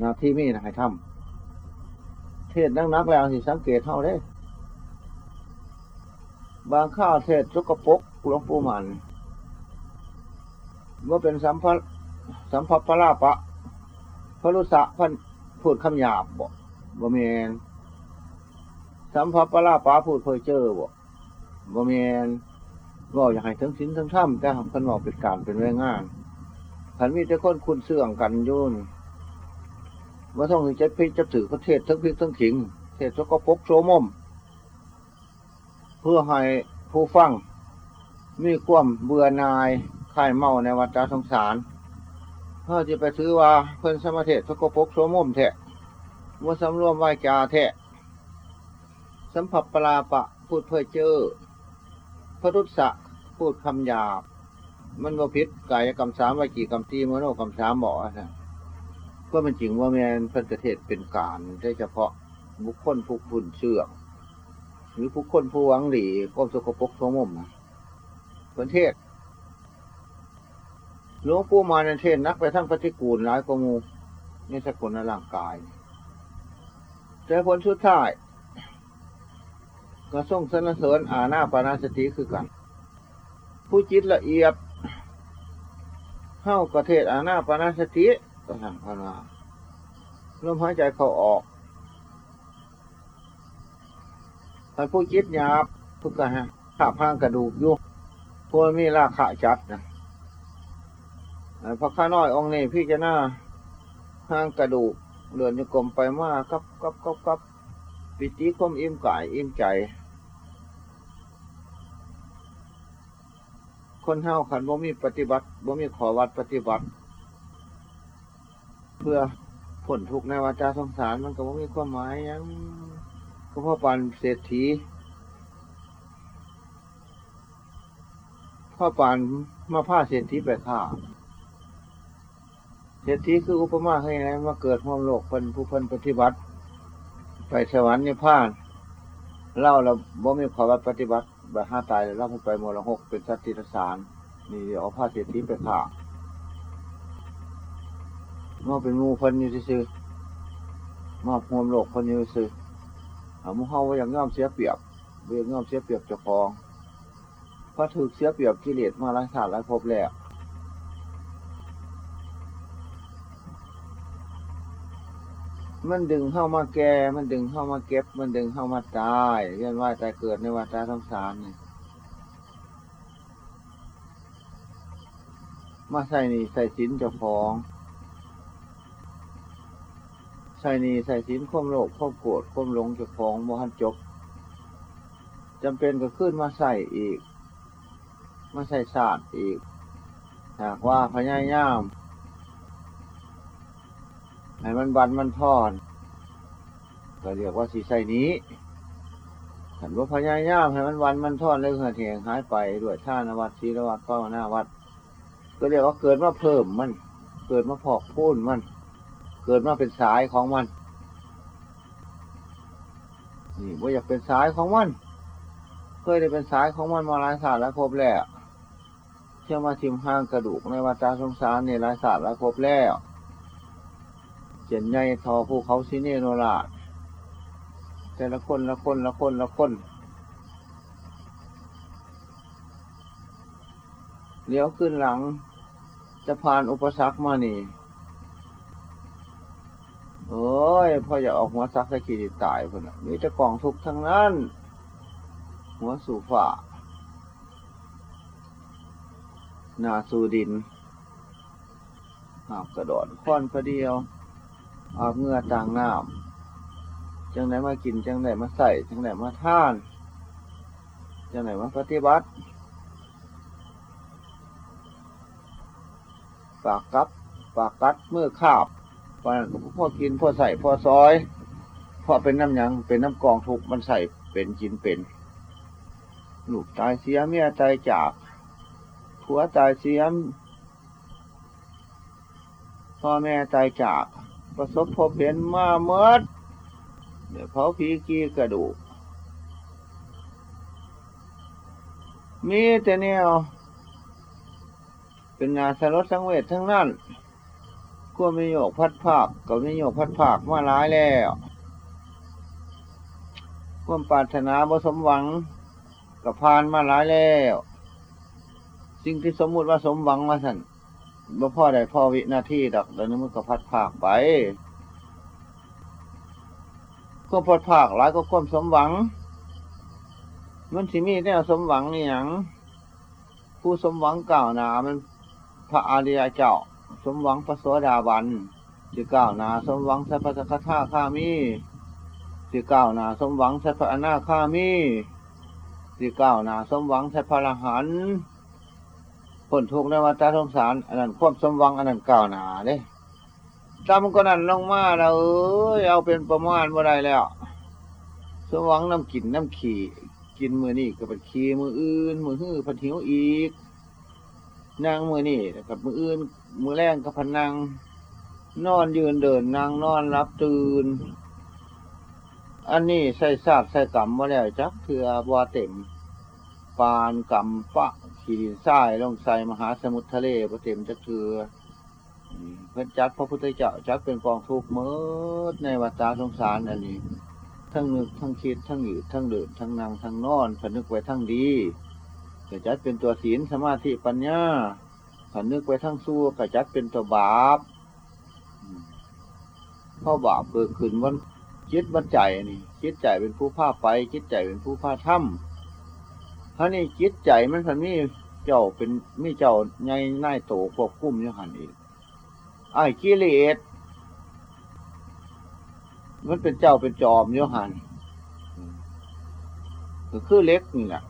นาที่มีนะให้ทำเทศนักนักแล้วสิสังเกตเท่าได้บางข้าวเทศจุกปกหลวงปู่มันว่าเป็นสัมภสัมภปราปะพระรุษะพันพูดคำหยาบบ่บ่เมนสัมภปราปะพูดเพอเจอบ่บ่เมนว่าอยากให้ทั้งสินทั้งถ้ำแต่ทำกันบอกเป็นการเป็นเรื่องงานขันมีแต่คนคุณเสื่องกันยุ่น ว่าต้องจะพิจะถือประเทศทั้งพิทั้งขิง เทศก็ปกโสมม เพื่อให้ผู้ฟังมีความเบื่อนายคลายเมาในวัฏสงสารเพื่อจะไปซื้อว่าเพิ่นสมาเทศสกปกโสมมแทะว่าสำรวมวาจาแทะสัมผัสปลาปะพูดเพื่อเจอพระรุษะพูดคำหยาบ มันว่าพิษกายกรรมสามวิจีกรรมตีมโนกรรมสามบอกนะ ก็เป็นจริงว่าแมนพิ่นประเทศเป็นการได้เฉพาะบุคคลผู้พุ่นเชื่องหรือผู้คนผู้หวังหลีก้มสกปรกโสมมนะประเทศหลวงปู่มาในเทศนักไปทั้งปฏิกูลหลายกมูในสกุลในร่างกาย แต่ผลสุดท้ายก็ส่งสนเสริญอาณาปานาสติคือกัน ผู้จิตละเอียดเข้ากระเทศอาณาปานาสติ ก็ทางพนาลมหายใจเขาออกถ้าผู้จิตหยาบทุกข์ฮะขาพางกระดูกยุพวกมีราขาจัดนะพระข้าน้อยองค์นี้พี่จะหน้าห้างกระดูกเดินโยกลมไปมากับกับกับกับปิติคมอิ่มกายอิ่มใจ คนเฮาขันบ่มีปฏิบัติบ่มีขอวัดปฏิบัติ เพื่อผลทุกในวาจาสงสารมันก็บ่มีความหมายยังก็พ่อปันเศรษฐีพ่อปันมาผ้าเศรษฐีไปฆ่าเศรษฐีคืออุปมาให้ไงมาเกิดห้องโลกเพิ่นผู้เพิ่นปฏิบัติ ไปสวรรค์นิพพานเล่าเราบ่มีขอวัดปฏิบัติแบบห้าตายแล้วเราไปมรหกเป็นสัตติสารนี่เอาผ้าเศรษฐีไปฆ่า มาเป็นงูเพิ่นอยู่ซื่อมาพวมโลกเพิ่นอยู่ซื่อเอามุเฮาว่าอย่างง่อมเสียเปรียบเบียง่อมเสียเปรียบเจ้าของพระถือเสียเปรียบกิเลสมาหลายศาสตร์หลายภพแล้วมันดึงเข้ามาแก่ มันดึงเข้ามาเก็บ มันดึงเข้ามาตายเรียนว่าตายเกิดในวัฏสงสารนี่มาใส่นี่ใส่สินเจ้าของ ส่นี่ใส่สินข่มโลภข่มโกรธข่มหลงเจ้าของโมหันจบจำเป็นก็ขึ้นมาใส่อีก มาใส่ศาสตร์อีก หากว่าพญายามให้มันบันมันทอนก็เรียกว่าสีใส่นี้ถันว่าพญายามให้มันวันมันทอนเลยเหือเถียงหายไปด้วยท่านวัดศีลวัดก็หน้าวัด ก็เรียกว่าเกิดมาเพิ่มมัน เกิดมาพอกพูนมัน เกิดมาเป็นสายของมัน นี่ว่าอยากเป็นสายของมัน เคยได้เป็นสายของมันมาหลายศาสตร์หลายภพแล้วเชื่อมาทิมห้างกระดูกในวัฏสงสารในหลายศาสตร์หลายภพแล้วเจนใหญ่ทอภูเขาซิเนโนราชแต่ละคนละคนละคนละคนเลี้ยวขึ้นหลัง จะผ่านอุปสรรคมานี่ โอ้ยพ่ออยากออกหัวซักสกีตายคนน่ะมีแต่กล่องทุกทั้งนั้น หัวสู่ฝ่าหน้าสู่ดินอาบกระโดดค้อนพระเดียวอาบเงื่อต่างน้ำจังไหนมากินจังไหนมาใส่จังไหนมาท่านจังไหนมาปฏิบัติปากกับปากกัดเมื่อขาบ พอนั้นก็พ่อกินพ่อใส่พ่อซอยพ่อเป็นน้ำยังเป็นน้ำกองทุกมันใส่เป็นกินเป็นลูกตายเสียเมียตายจากผัวตายเสียพ่อแม่ตายจาก ประสบพบเห็นมาเมื่อเดี๋ยวเผาผีกีกระดูกมีแต่แนวเป็นงานสลดสังเวชทั้งนั้น ก็มีโยกพัดภาคก็มีโยกพัดภาคมาหลายแล้วความปรารถนาบ่สมหวังกับพานมาหลายแล้วสิ่งที่สมมุติว่าสมหวังมาสั่นบ่พ่อใดพ่อวินาทีดอกเดี๋ยวนี้มันก็พัดภาคไปก็พัดภาคหลายก็ความสมหวัง มันสิมีแนวสมหวังนี่หยังผู้สมหวังเก่าหนามันพระอาริยเจ้า สมหวังพระโสดาบันสิกล่าวนาสมหวังสัพพะคาข้ามีสิกล่าวนาสมหวังสัพพะอนาคามีสิกล่าวนาสมหวังสัพพะรหันผลทุกข์ในวัฏสงสารอันนั้นความสมหวังอันนั้นกล่าวนาเด้จำก็นั่นลงมาแล้วเอ้ยเอาเป็นประมาณว่าได้แล้ว สมหวังน้ำกินน้ำขี่กินมือนี่ก็เป็นขี่มืออื่น มือหื้อพันหิวอีก นั่งมือนี่กับ มืออื่นมือแรงกับพนัง นอนยืนเดินนั่งนอนรับตื่น อันนี้ใส่ซากใส่กำมาแล้วจักเถื่อบัวเต็ม ปานกำปะขีดินทรายลงใส่มหาสมุทรทะเลบัเต็มจักเถื่อเพื่อนจัดพระพุทธเจ้าจักเป็นกองทุกข์เมื่อในวัฏสงสารอันนี้ ทั้งนึกทั้งคิดทั้งหยืดทั้งเดินทั้งนั่งทั้งนอนผนึกไว้ทั้งดี ก็จัดเป็นตัวศีลสมาธิปัญญาผนึกไว้ทั้งสู้ก็จัดเป็นตัวบาปเพราะบาปเกิดขึ้นวันจิตวันใจนี่จิตใจเป็นผู้พาไปจิตใจเป็นผู้พาทำท่านี่จิตใจมันพันมีเจ้าเป็นมีเจ้าในนายโตควบคุมอยู่หันอีกไอ้กิเลสมันเป็นเจ้าเป็นจอมโยหันก็คือเล็กนี่แหละ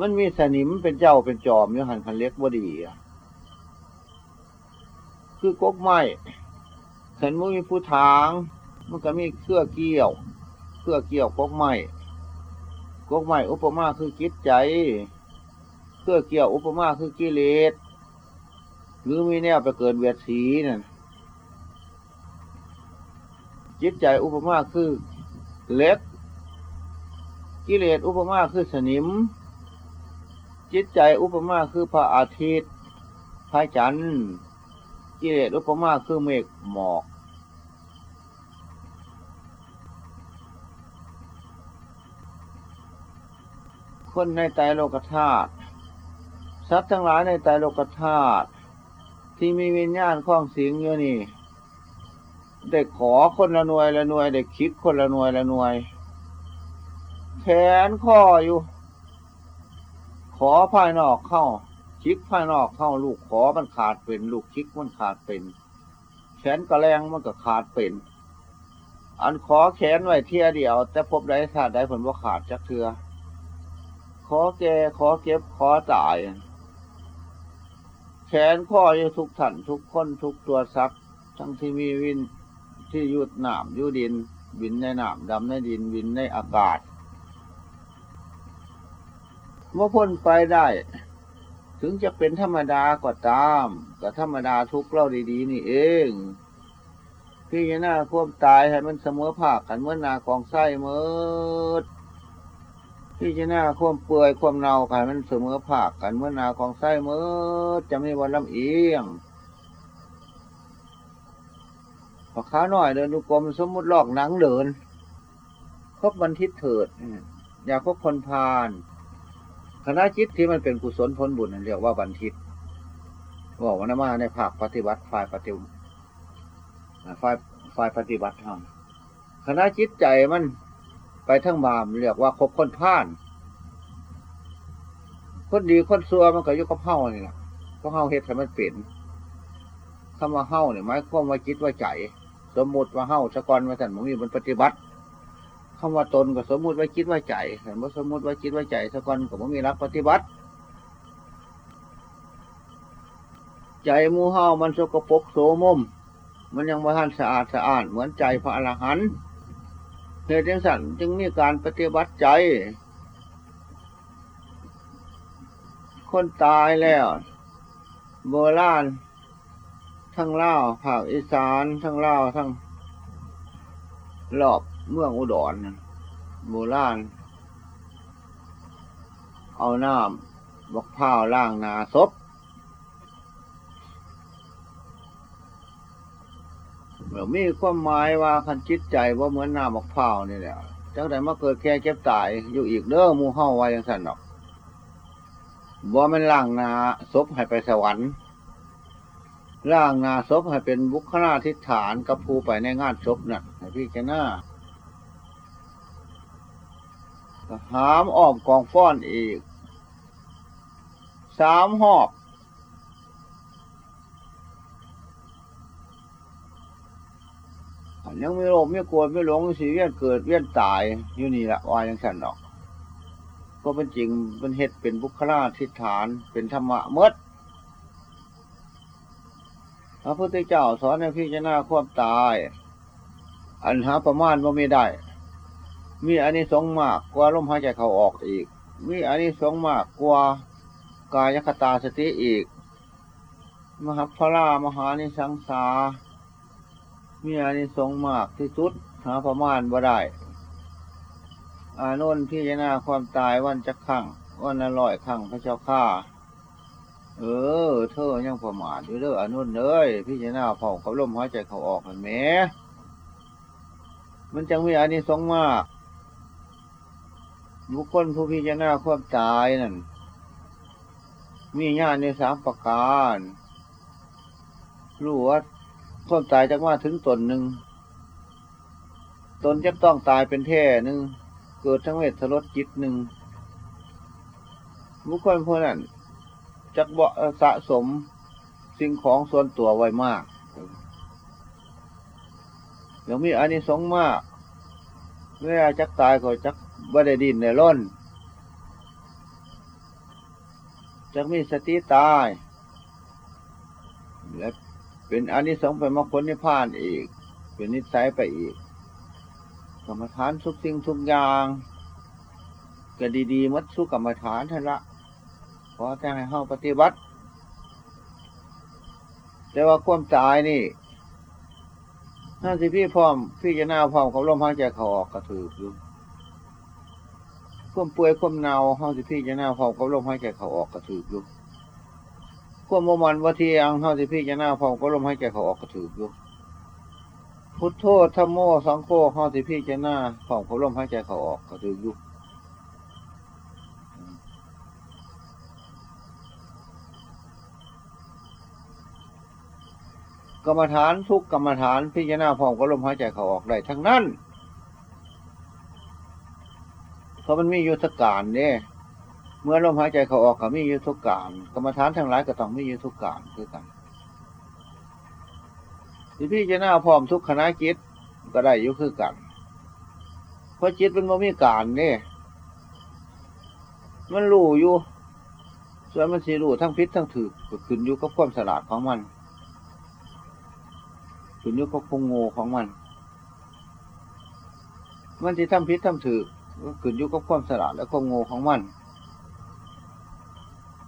มันมีสนิมเป็นเจ้าเป็นจอมโยหันคันเล็กบ่ดีอะคือกกไม้ขันมันมีผู้ทาง มันก็มีเครือเกี่ยวเครือเกี่ยวกกไม้กกไม้อุปมาคือจิตใจ เครือเกี่ยวอุปมาคือกิเลสหรือมีแนวไปเกิดเวียดสีนั่นจิตใจอุปมาคือเล็ก กิเลสอุปมาคือสนิม จิตใจอุปมาคือพระอาทิตย์พระจันทร์กิเลสอุปมาคือเมฆหมอกคนในใจโลกธาตุสัตว์ทั้งหลายในใจโลกธาตุที่มีวิญญาณคล้องสิงอยู่นี่ได้ขอคนละหน่วยละหน่วยได้คิดคนละหน่วยละหน่วยแขนข้ออยู่ ขอภายนอกเข้าคิกภายนอกเข้าลูกขอมันขาดเป็น ลูกคิกมันขาดเป็นแขนกระแรงมันก็ขาดเป็น อันขอแขนไว้เทียเดียว แต่พบได้ขาดได้ผลว่าขาดจักเทือขอแกขอเก็บขอตาย แขนข้ออยู่ทุกท่านทุกคนทุกตัวสัตว์ทั้งที่มีวินที่ยุดหน้ำยุดินบินในหน้ำดำในดินบินในอากาศ เมื่อพ้นไปได้ ถึงจะเป็นธรรมดาก็ตามก็ธรรมดาทุกเล่าดีๆ นี่เองพี่หน้าควบตายให้มันเสมอภาคกันเมื่อนากองไส้เมื่อพี่หน้าควบเปื่อยควบเนาให้มันเสมอภาคกันเมื่อนากองไส้เมื่อจะไม่วันลำเอียงพอขาหน่อยเดินดูกรมสมมุติลอกหนังเดิน ครบวันทิศเถิด อย่าคบคนพาล คณะจิตที่มันเป็นกุศลผลบุญเรียกว่าบันทิตบอกว่านมาในภาคปฏิบัติฝ่ายปฏิบัติฝ่ายฝ่ายปฏิบัติธรรมคณะจิตใจมันไปทั้งบามเรียกว่าคบคนพาลคนดีคนซัวมันก็ยุกับเฮ้านี่แหละเพราะเฮาเฮ็ดให้มันเป็นคำว่าเฮ้าเนี่ยหมายความว่าจิตว่าใจ สมมุติว่าเฮ้าสะกอนมาสันมมีมันปฏิบัติ คำว่าตนก็สมมุติว่าคิดว่าใจเห็นว่าสมมุติว่าคิดว่าใจสะกอนก็บ่มีรักปฏิบัติ ใจมูเฮามันสกปรกโสมม มันยังบ่ทันสะอาดสะอาดเหมือนใจพระอรหันต์เหตุสันจึงมีการปฏิบัติใจ คนตายแล้วโบราณทั้งเล่าภาคอีสานทั้งเล่าทั้งรอบ เมืองอุดรโบราณเอาน้ำบักพร้าล่างนาศพมีความหมายว่าคันจิตใจว่าเหมือนน้ำมะพร้าวนี่แหละจักไดมาเกิดแก่เก็บตายอยู่อีกเด้อมูเฮาไว้ยังสั่นดอกว่ามันล่างนาศพให้ไปสวรรค์ล่างนาศพให้เป็นบุคลาธิฐานกับผู้ไปในงานศพนั่นให้พี่แกน้า หามอ้อมกองฟ้อนอีก สามหอบ ยังไม่โลภไม่โกรธไม่หลงสีเวียนเกิดเวียนตายอยู่นี่ละวายังสั่นดอกก็เป็นจริงเป็นเหตุเป็นบุคลาธิฐานเป็นธรรมะเมดพระพุทธเจ้าสอนให้พิจารณาความตาย อันหาประมาณว่าไม่ได้ มีอันนี้สงมากกว่าลมหายใจเขาออกอีก มีอันนี้สงมากกว่ากายคตาสติอีก มหาพระามหานิสังสา มีอันนี้สงมากที่สุดหาประมาณว่ได้อานนท์พิจารณาความตายวันจะขังวันละร้อยขังพระเจ้าข้าเออ เธอยังประมาทอยู่เด้ออานนเอ้ยพิจารณาเผากับลมหายใจเขาออกมันแหมมันจังมีอันนี้สงมาก บุคคลผู้พิจารณาความตายนั่น มีญาณในสามประการรู้ว่าความตายจะมาถึงตนหนึ่ง ตนจะต้องตายเป็นแท่หนึ่ง เกิดทั้งเวทสจิตหนึ่งบุคคลพวกนั้นจักบ่สะสมสิ่งของส่วนตัวไว้มากเดี๋ยวมีอันนี้สงส์มากเวลาจักตายก็จัก บ่ได้ดินในร่นจักมีสติตาย และเป็นอนิสงส์ไปมรรคผลนิพพานอีก เป็นนิสัยไปอีกกรรมฐานทุกสิ่งทุกอย่างก็ดีๆมัดสู้กรรมฐานท่านละขอจะให้เข้าปฏิบัติ แต่ว่าความตายนี่ถ้าสิพี่พร้อมพี่จะหน้าพร้อมเขาลมหายใจเขาออกกระถืออยู่ ควมป่วยควมเนาเฮาสิพี่จะหน้าพอมเขาลมหายใจเขาออกกระถืออยู่ควมโมมันวัทียงเฮาสิพี่จะหน้าพอมเขาลมหายใจเขาออกกระถืออยู่พุทโธธรรมโมสังโฆเฮาสิพี่จะหน้าพอมเขาลมหายใจเขาออกกระถืออยู่กรรมฐานทุกกรรมฐานพิจารณาพร้อมก็ลมหายใจเขาออกได้ทั้งนั้น ราะมันมียุทธการเนี่ยเมื่อลมหายใจเขาออกก็มียุทธการกรรมฐานทั้งหลายก็ต้องมียุทธการคือกันที่พิจารณาพร้อมทุกคณะจิตก็ได้ยุคือกัน เพราะจิตมันไม่มีการเนี่ยมันรู้อยู่ ส่วนมันสีรู้ทั้งพิษทั้งถือก็ขึ้นอยู่กับความสลาดของมันขึ้นอยู่กับคงโง่ของมัน มันที่ทำพิษทำถือ ก็ขึ้นอยู่กับความสลาดและคงโง่ของมัน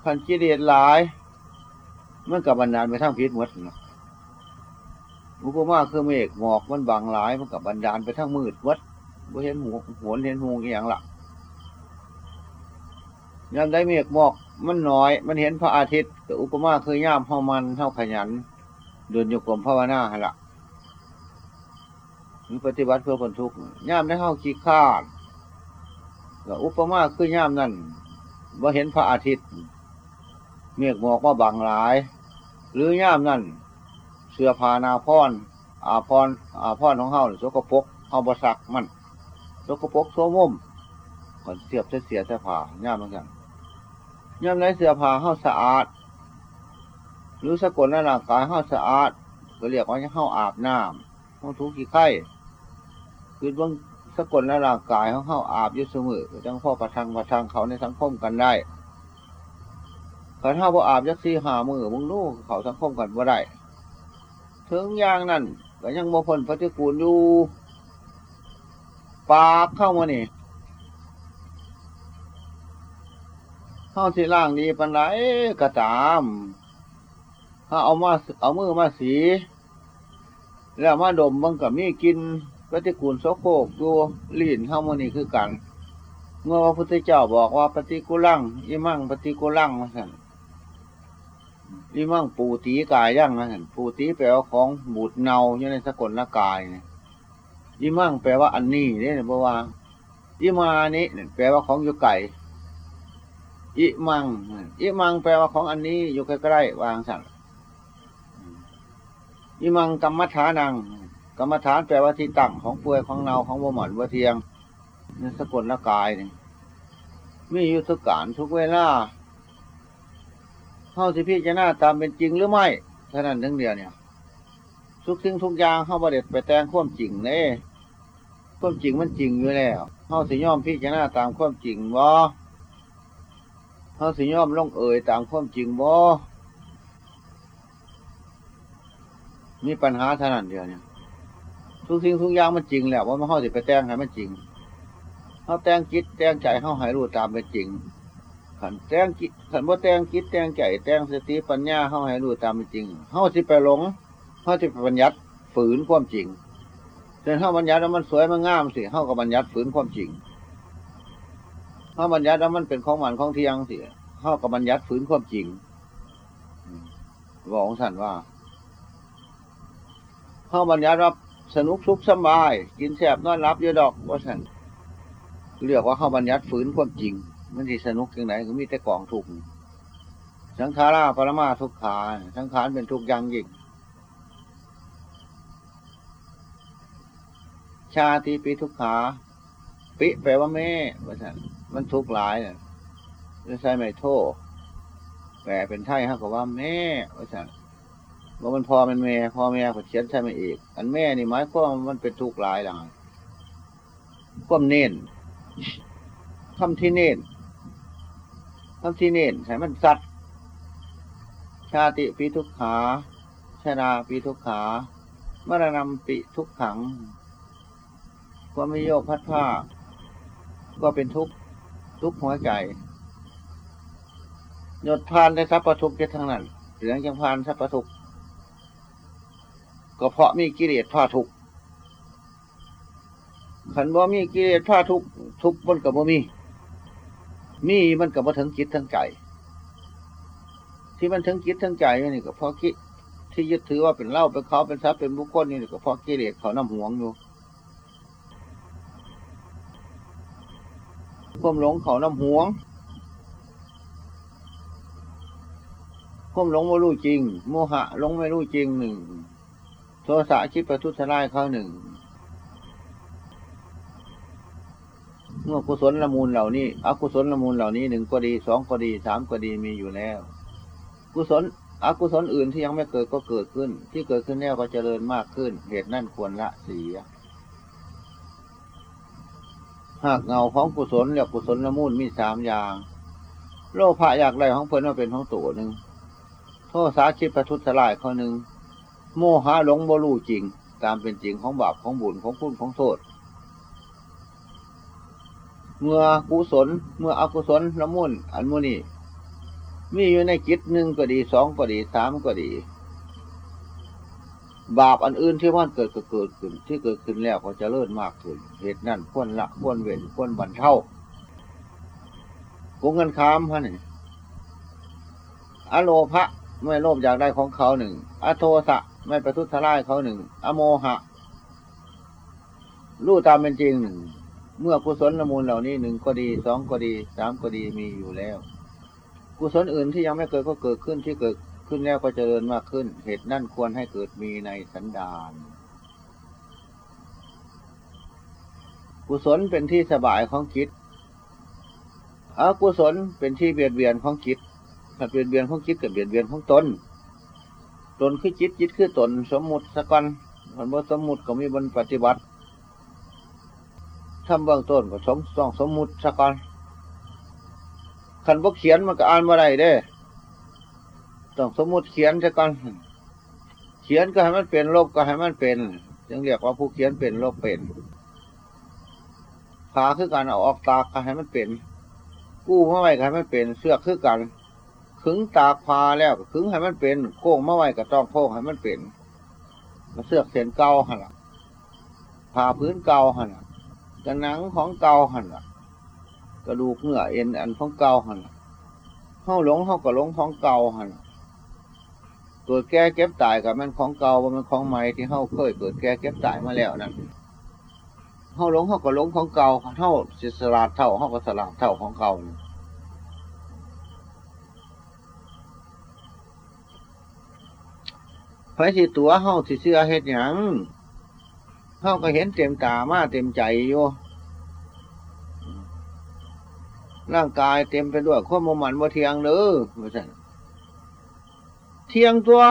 ขันกิเลสหลายมันกับบันดาลไปทั้งพิษหมดนะอุปมาคือเมฆหมอกมันบางหลายมันกับบันดาลไปทั้งมืดวัดบ่เห็นหัวหัวเห็นหูอย่างละยามได้เมฆหมอกมันน้อย มันเห็นพระอาทิตย์แต่อุปมาคือย่ามเฮามันเฮาขยัน เดินโยกลมภาวนาฮะละมีปฏิบัติเพื่อผลทุกข์ย่ามได้เข้าขี้ข้าน อุปมาคือย่ามนั่นว่าเห็นพระอาทิตย์ เมฆหมอกว่าบางหลาย หรือย่ามนั่นเสื้อผ้านาพรอาพรอาพรของเฮาสกปรกเฮาบสักมันสกปรกโซมุมก่อนเสียบเสียแต่ผ้าย่ามเหมือนกันย่ามไหนเสื้อผ้าเฮาสะอาด หรือสกุลในร่างกายเฮาสะอาด ก็เรียกว่าเฮาอาบน้ำเฮาถูขี้ไข่คือว่า สกุลในร่างกายเฮาอาบยู่เสมอจังพ่อประทังประทังเขาในสังคมกันได้ขันเฮาบ่อาบยักซี่หามือมึงลูกเขาสังคมกันบ่ได้ถึงอย่างนั้นก็ยังโมพ้นปฏิกูลอยู่ปากเข้ามานี่เข้าสิล่างดีปันไรก็ตามถ้าเอามาเอามือมาสี แล้วมาดมมันก็มีกิน ปฏิกูลโสโครกดูลีนเข้ามานี่คือกัน เมื่อพระพุทธเจ้าบอกว่าปฏิกูลังอิมั่งปฏิกูลังมาสั่นอิมั่งปูตีกายย่างนะเห็นปูตีแปลว่าของบูดเนาอยู่ในสกลละกายเนี่ยอิมั่งแปลว่าอันนี้เนี่ยเพราะว่าอิมานี้แปลว่าของอยู่ไก่อิมังอิมังแปลว่าของอันนี้อยู่ใกล้ๆวางสั่งอิมังกรรมฐานัง กรรมฐานแปลว่าที่ตั้งของปลือยของเนาของบ่หมอนบ่เทียงในสกลละกายเนี่ยมีอยู่ทุกการทุกเวลาเข้าสิพี่จะหน้าตามเป็นจริงหรือไม่เท่านั้นทั้งเดียวเนี่ย ทุกสิ่งทุกอย่างเข้าประเด็ดไปแต่งความจริงเน่ความจริงมันจริงอยู่แล้วเข้าสิย่อมพี่จะหน้าตามความจริงบ่เข้าสิย่อมลงเอ่ยตามความจริงบ่มีปัญหาเท่านั้นเดียวเนี่ย ทุกสิ่งทุกอย่างมันจริงแล้วว่ามันเข้าสิไปแต่งให้มันจริงเขาแต่งจิตแต่งใจเข้าหายรู้ตามเป็นจริงขันแต่งจิตขันว่าแต่งจิตแต่งใจแต่งสติปัญญาเข้าให้รู้ตามเป็นจริงเข้าสิไปหลงเข้าสิไปบัญญัติฝืนความจริงเช่นเข้าบัญญัติแล้วมันสวยมันงามสิเข้ากับบัญญัติฝืนความจริงเข้าบัญญัติแล้วมันเป็นของหมันของเที่ยงสิเข้ากับบัญญัติฝืนความจริงบอกสันว่าเข้าบัญญัติว่า สนุกสุขสบาย กินแสบนอนรับเยอะดอกว่าสันเรียกว่าเข้าบัญญัติฝืนความจริง มันที่สนุกยังไงก็มีแต่กล่องทุกสังขาราปรมาทุกขาสังขารเป็นทุกอย่างยิ่งชาติปีทุกขา ปิแปลว่าแม่ว่าสันมันทุกข์หลายเนี่ยใช่ไม่โทษแปลเป็นไทยฮะก็ว่าแม่ว่าสัน ว่ามันพอมันแม่พ่อแม่ผดเขียนใช่ไหมเอกอันแม่นี่หมายความมันเป็นทุกข์หลายหลังความเน้นคำที่เน้นคำที่เน้นใช้มันสัตว์ชาติปีทุกขาชนาปีทุกขามรณะปีทุกขัง ความไม่โยกพัดผ้า ก็เป็นทุกทุกหัวใจหยดพานในทรัพย์ประทุกข์ทั้งนั้นเหลืองจังพานทรัพย์ประทุกข์ ก็เพราะมีกิเลสผ้าทุกข์ขันบ่มีกิเลสผ้าทุกทุกมันกับบ่มี มีมันกับบ่ถึงจิตทั้งใจที่มันถึงจิตทั้งใจนี่ก็เพราะกิที่ยึดถือว่าเป็นเล่าเป็นเขาเป็นทรัพย์เป็นบุคคลนี่ก็เพราะกิเลสเขาน้ำหวงอยู่ความหลงเขาน้ำหวงความหลงไม่รู้จริง โมหะหลงไม่รู้จริงหนึ่ง สะคิดประทุษร้ายเขาหนึ่ง เมื่อกุศลละมูลเหล่านี้อกุศลละมูลเหล่านี้หนึ่งก็ดีสองก็ดีสามก็ดีมีอยู่แล้ว กุศลอกุศลอื่นที่ยังไม่เกิดก็เกิดขึ้น ที่เกิดขึ้นแล้วก็เจริญมากขึ้น เหตุนั่นควรละเสียหากเงาของกุศลเรียกกุศลละมูลมีสามอย่าง โลภะอยากได้ของเพิ่นว่าเป็นของตัวหนึ่งโทษสาคิดประทุษลายข้อหนึ่ง โมหะหลงบ่รู้จริง ตามเป็นจริงของบาปของบุญของคุณของโทษ เมื่อกุศลเมื่ออกุศลละมุนอันมุนีมีอยู่ในจิตหนึ่งก็ดีสองก็ดีสามก็ดี บาปอันอื่นที่มันเกิดก็เกิดขึ้น ที่เกิดขึ้นแล้วก็จะเลื่อนมากขึ้นเหตุนั่นควรละควรเว้นควรบรรเทาโกงเงินค้ามฮะนี่อโลภะไม่โลภอยากได้ของเขาหนึ่ง อโทสะ ไม่ประทุษร้ายเขาหนึ่ง อโมหะ รู้ตามเป็นจริง เมื่อกุศลละมูลเหล่านี้หนึ่งก็ดีสองก็ดีสามก็ดีมีอยู่แล้ว กุศลอื่นที่ยังไม่เกิดก็เกิดขึ้นที่เกิดขึ้นแล้วก็เจริญมากขึ้น เหตุนั่นควรให้เกิดมีในสันดาน กุศลเป็นที่สบายของจิตอกุศลเป็นที่เบียดเบียนของจิตถ้าเบียดเบียนของจิตกับเบียดเบียนของตน ตนคือจิตจิตคือตนสมมุติสกันมันว่าสมมุติก็มีบนปฏิบัติทำเบื้องต้นก็สมต้องสมมุติสก่อนขันพวกเขียนมันก็อ่านมาได้เด้ ต้องสมมุติเขียนสก่อนเขียนก็ให้มันเป็นลบก็ให้มันเป็นยังเรียกว่าผู้เขียนเป็นลบเป็นขาคือการเอาออกตาก็ให้มันเป็นกู้มาไว้ก็ให้มันเป็นเสื้อคือกัน ขึงตากพาแล้วขึงให้มันเป็นโค้งมาไว้ก็ต้องโค้งให้มันเป็นมาเสื้อเส้นเก่าหันละผ้าพื้นเก่าหันละกระหนังของเก่าหันละกระดูกเนื้อเอ็นอันของเก่าหันละเข้าหลงเข้ากระหลงของเก่าหันเกิดแก่เก็บตายกับมันของเก่าว่ามันของใหม่ที่เฮาเคยเกิดแก่เก็บตายมาแล้วนั่นเฮาหลงเฮาก็หลงของเก่าเฮาสิสลาดเท่าเฮาก็สลาดเท่าของเก่านี่ ไผสิตัวเฮาสิเชื่อเฮ็ดหยังเฮาก็เห็นเต็มตามาเต็มใจอยู่ร่างกายเต็มไปด้วยความบ่มันบ่เทียงเด้อว่าซั่นเทียงตัว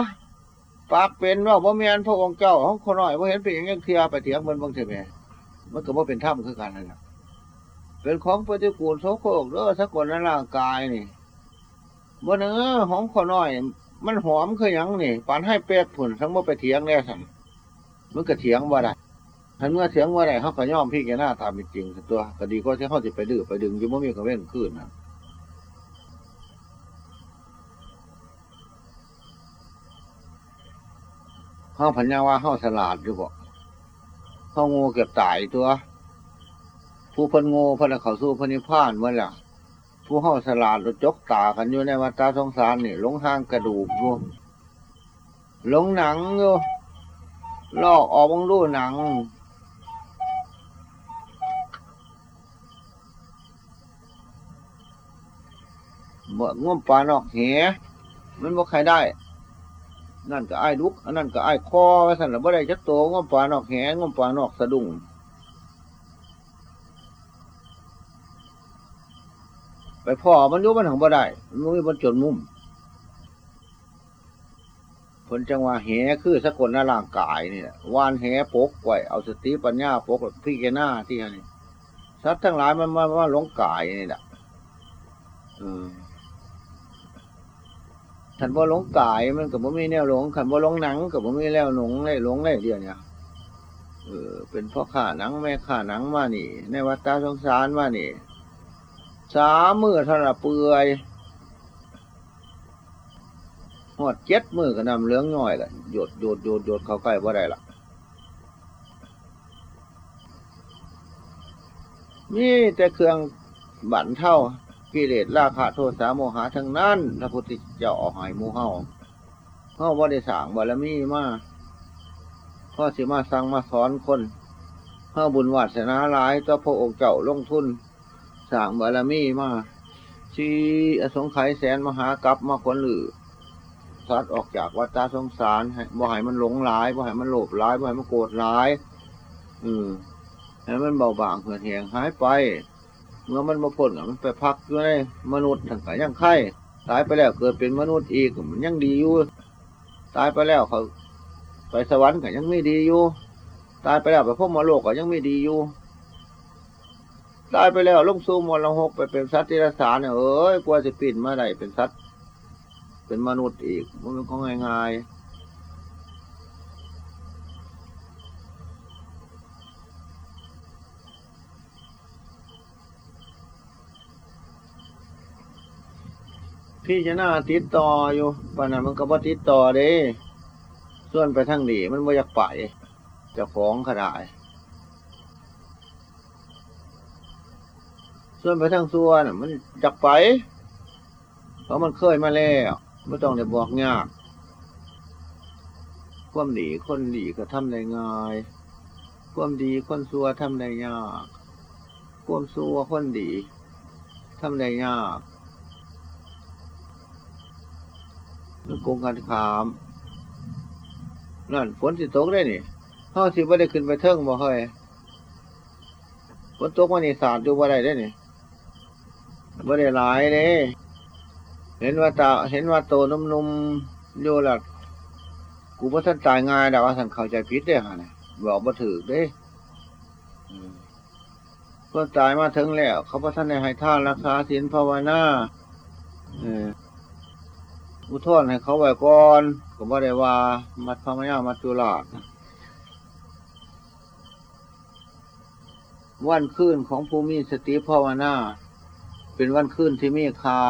ปากเป็นว่าบ่แม่นพระองค์เจ้าของคนน้อยบ่เห็นเป็นหยังจักเทียไปเถียงมันบิ่งซิแหม่มันก็บ่เป็นธรรมคือกันนั่นล่ะเป็นของปฏิกูลโสโครกเด้อสักคนในร่างกายนี่บ่เนื้อของคนน้อย มันหอมคือยังนี่ปานให้เป็ดผุ่นทั้งบ่ไปเถียงแล้วซั่นมันก็เถียงบ่าได้ทันเมื่อเถียงบ่าได้เฮาก็ยอมพี่แกหน้าตามเป็นจริงตัวก็ดีกว่าที่เฮาสิไปดื้อไปดึงอยู่บ่มีกระเว้นคืนนะเฮาพันยาว่าเฮาฉลาดอยู่บ่เฮาง่เกือบตายตัว ผู้เพิ่นง่เพิ่นน่ะเขาสู่พระนิพพานเมื่อล่ ผู้เฮาฉลาดรจกตากันอยู่ในวัฏสงสารนี่หลงทางกระดูกอยู่หลงหนังอยู่ลอกออกบังรูหนังบ่ง่วมปลานอกเหมันบ่ใครได้ นั่นก็ไอ้ลุกอันนั่นก็ไอ้คอไว้สั่นแล้วบ่ได้จักโตง่วมปลานอกแหง่วมปลานอกสะดุ้ง พ่อมันยุมันของบ่ได้มันมีบนจนมุมผลจังว่าแหคือสกลในร่างกายนี่แหละวานแหปกไว้เอาสติปัญญาปกพี่แกหน้าที่นนี้สัตว์ทั้งหลายมันมาว่าหลงกายนี่แหละขันบ่หลงกายมันกับบ่มีแนวหลงขันบ่หลงหนังกับบ่มีแนวหลงเลยหลงเลยเดียวเนี่ยเออเป็นพ่อข่าหนังแม่ข่าหนังมานี่ ในวัดตาสงสารมานี่ สามมือท่านเปื่อยหอดเจ็ดมือก็นำเหลื้องย่อยกันโยดโยดโยดโยดเข้าใกล้บ่ได้ละมีแต่เครื่องบันเท่ากิเลสราคะโทสาโมหะทั้งนั้นพระพุทธเจ้าเอาใหายมูเฮาเฮาบ่ได้สางบารมีมาพ่อสิมาสั่งมาสอนคนเฮาบุญวาสนาหลายต่อพระองค์เจ้าลงทุน สร้างบารมีมาชีอสงไขยแสนมหากรัปมาคนหรือสัตว์ออกจากวัฏสงสารบ่ให้มันหลงหลายบ่ให้มันโลภหลายบ่ให้มันโกรธหลายอืมให้มันเบาบางเหื่อนแหงหายไป เมื่อมันมาพ้นมันไปพักอยู่ในมนุษย์ทั้งกายยังไข่ตายไปแล้วเกิดเป็นมนุษย์อีกมันยังดีอยู่ ตายไปแล้วเขา ไปสวรรค์ก็ยังไม่ดีอยู่ ตายไปแล้วไปพบมรโลกก็ยังไม่ดีอยู่ ตายไปแล้วลงสู่มรหกไปเป็นสัตว์ที่รัสาเนี่ยเอ้ยกลัวจะปิ่นมาได้เป็นสัตว์เป็นมนุษย์อีกมันเป็นของง่ายๆพี่จะน่าติดต่ออยู่ปานนั้นมันก็บ่ติดต่อเด้ส่วนไปทางดีมันบ่อยากไปจะฟ้าของขนาด ส่วนไปทางส่วน่ะมันอยากไป เพราะมันเคยมาแล้วไม่ต้องได้บอกยากความดีคนดีก็ทำได้ง่ายความดีคนซัวทำได้ยากความซัวคนดีทำได้ยากมันโกงกันขาม นั่นฝนสิตกได้นี่เฮาสิบ่ได้ขึ้นไปเทิงบ่เฮ้ยฝนตกมานี่สาดอยู่บ่ได้ได้นี่ บ่ได้หลายเด้เห็นว่าตาเห็นว่าโตนุ่มๆอยู่ล่ะกูบ่ทันตายง่ายดอกว่าสันเข้าใจผิดเด้หั่นน่ะบอกบ่ถูกเด้อืมคนตายมาถึงแล้ว เขาบ่ทันให้ท่านรักษาศีลภาวนาเอออุทธรให้เขาไว้ก่อนก็บ่ได้ว่า มัดพมยามัจจุราวันคืนของภูมิสติภาวนา เป็นวันคืนที่มีคา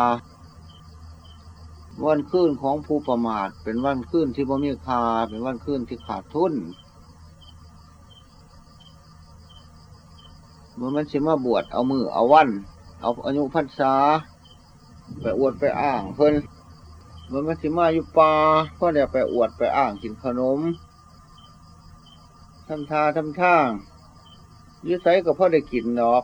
วันคืนของผู้ประมาท เป็นวันคืนที่บ่มีคา เป็นวันคืนที่ขาดทุนเมื่อมันสิมาบวชเอามือเอาวัน เอาอายุพรรษา ไปอวดไปอ้างเพิ่นมันมาสิมาอยู่ป่าก็เดี๋ยวไปอวดไปอ้างกินขนมทำทาทำท่างยืดไซก็พ่อได้กินดอก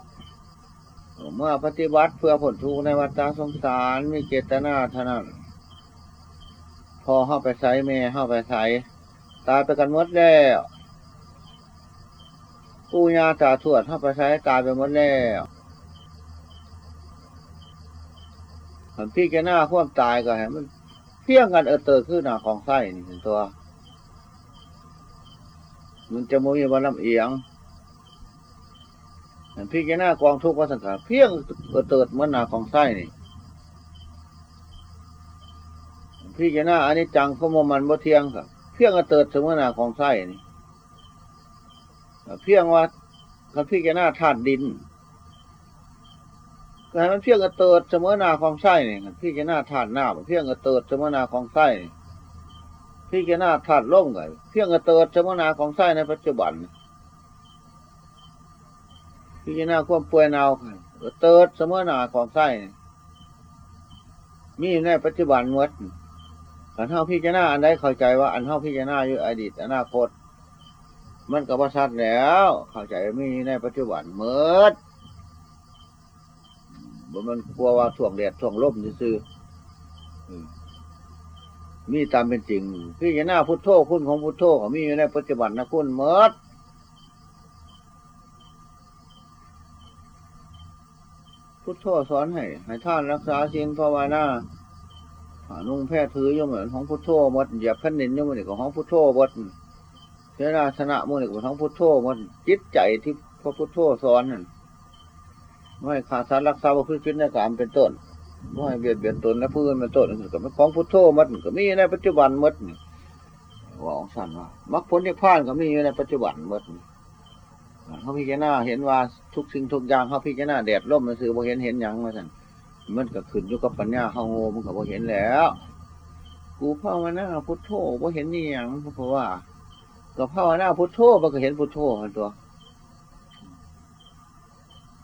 เมื่อปฏิบัติเพื่อผลทุกข์ในวัฏสงสารมีเจตนาเท่านั้น พอเข้าไปใส่แม่เข้าไปใส่ตายไปกันหมดแล้วปู่ย่าตาทวดเข้าไปใช้ตายไปหมดแล้วผลพี่แกหน้าควมตายก็เห็นมันเพี้ยงกันเออเตอขึ้นหน้าของไส้นี่เป็นตัว มันจะมุมีวันลำเอียง พี่แกหน้ากองทุกข์ว่าสังขารเพียงเติดเมื่อนาของไส้นี่พี่แกหน้าอันนี้จังเขาโมมันบ่เที่ยงครับเพียงเติดเสมอนาของไส้นี่เพียงว่าคันพี่แกหน้าธาตุดินก็ให้มันเพียงกระเติดเสมอนาของไส้นี่พี่แกหน้าธาตุน้ำเพียงกระเติดเสมอนาของไส้พี่แกหน้าธาตุลมไงเพียงกระเติดเสมอนาของไส้ในปัจจุบัน พี่แกหน้าความป่วยเนาไงกระเติดเสมอหนาของไส้มีในปัจจุบันหมดขันเท่าพี่แกหน้าอันใดเข้าใจว่าอันเท่าพี่แกหน้าอยู่อดีตอนาคต มันก็บ่ชัดแล้ว เข้าใจมีในปัจจุบันเมิดบ่มันกลัวว่าถ่วงแดดถ่วงลมซื่ออมีตามเป็นจริงพี่จะหน้าพุทโธคุณของพุทโธเขามีอยู่ในปัจจุบันนะคุณเมด พุทโธสอนให้ให้ท่านรักษาศีลภาวนานุ่งแพทย์ถือยมเหมือนของพุทโธหมดเหยียบแผ่นดินยมเหมือนของพุทโธหมดเสนาสนะมูลของทั้งพุทโธมันจิตใจที่พระพุทโธสอนนั่นไม่ให้ขาดสารรักษาบุคคลในกรรมเป็นต้นไม่ให้เบียดเบียนตนและผู้อื่นเป็นต้นก็เป็นของพุทโธมันก็มีในปัจจุบันมดว่าองสันว่ามรรคผลที่ผ่านก็มีในปัจจุบันมดนี่ เขาพิจารณาเห็นว่าทุกสิ่งทุกอย่างเขาพิจารณาแดดร่มมันซื้อบ่เห็นเห็นยังมาสั่นมันก็ขึ้นอยู่กับปัญญาเขาโง่มันก็บ่เห็นแล้ว กูภาวนาพุทโธบ่เห็นนี่หยังเพราะว่า ก็ภาวนาพุทโธมันก็เห็นพุทโธตัว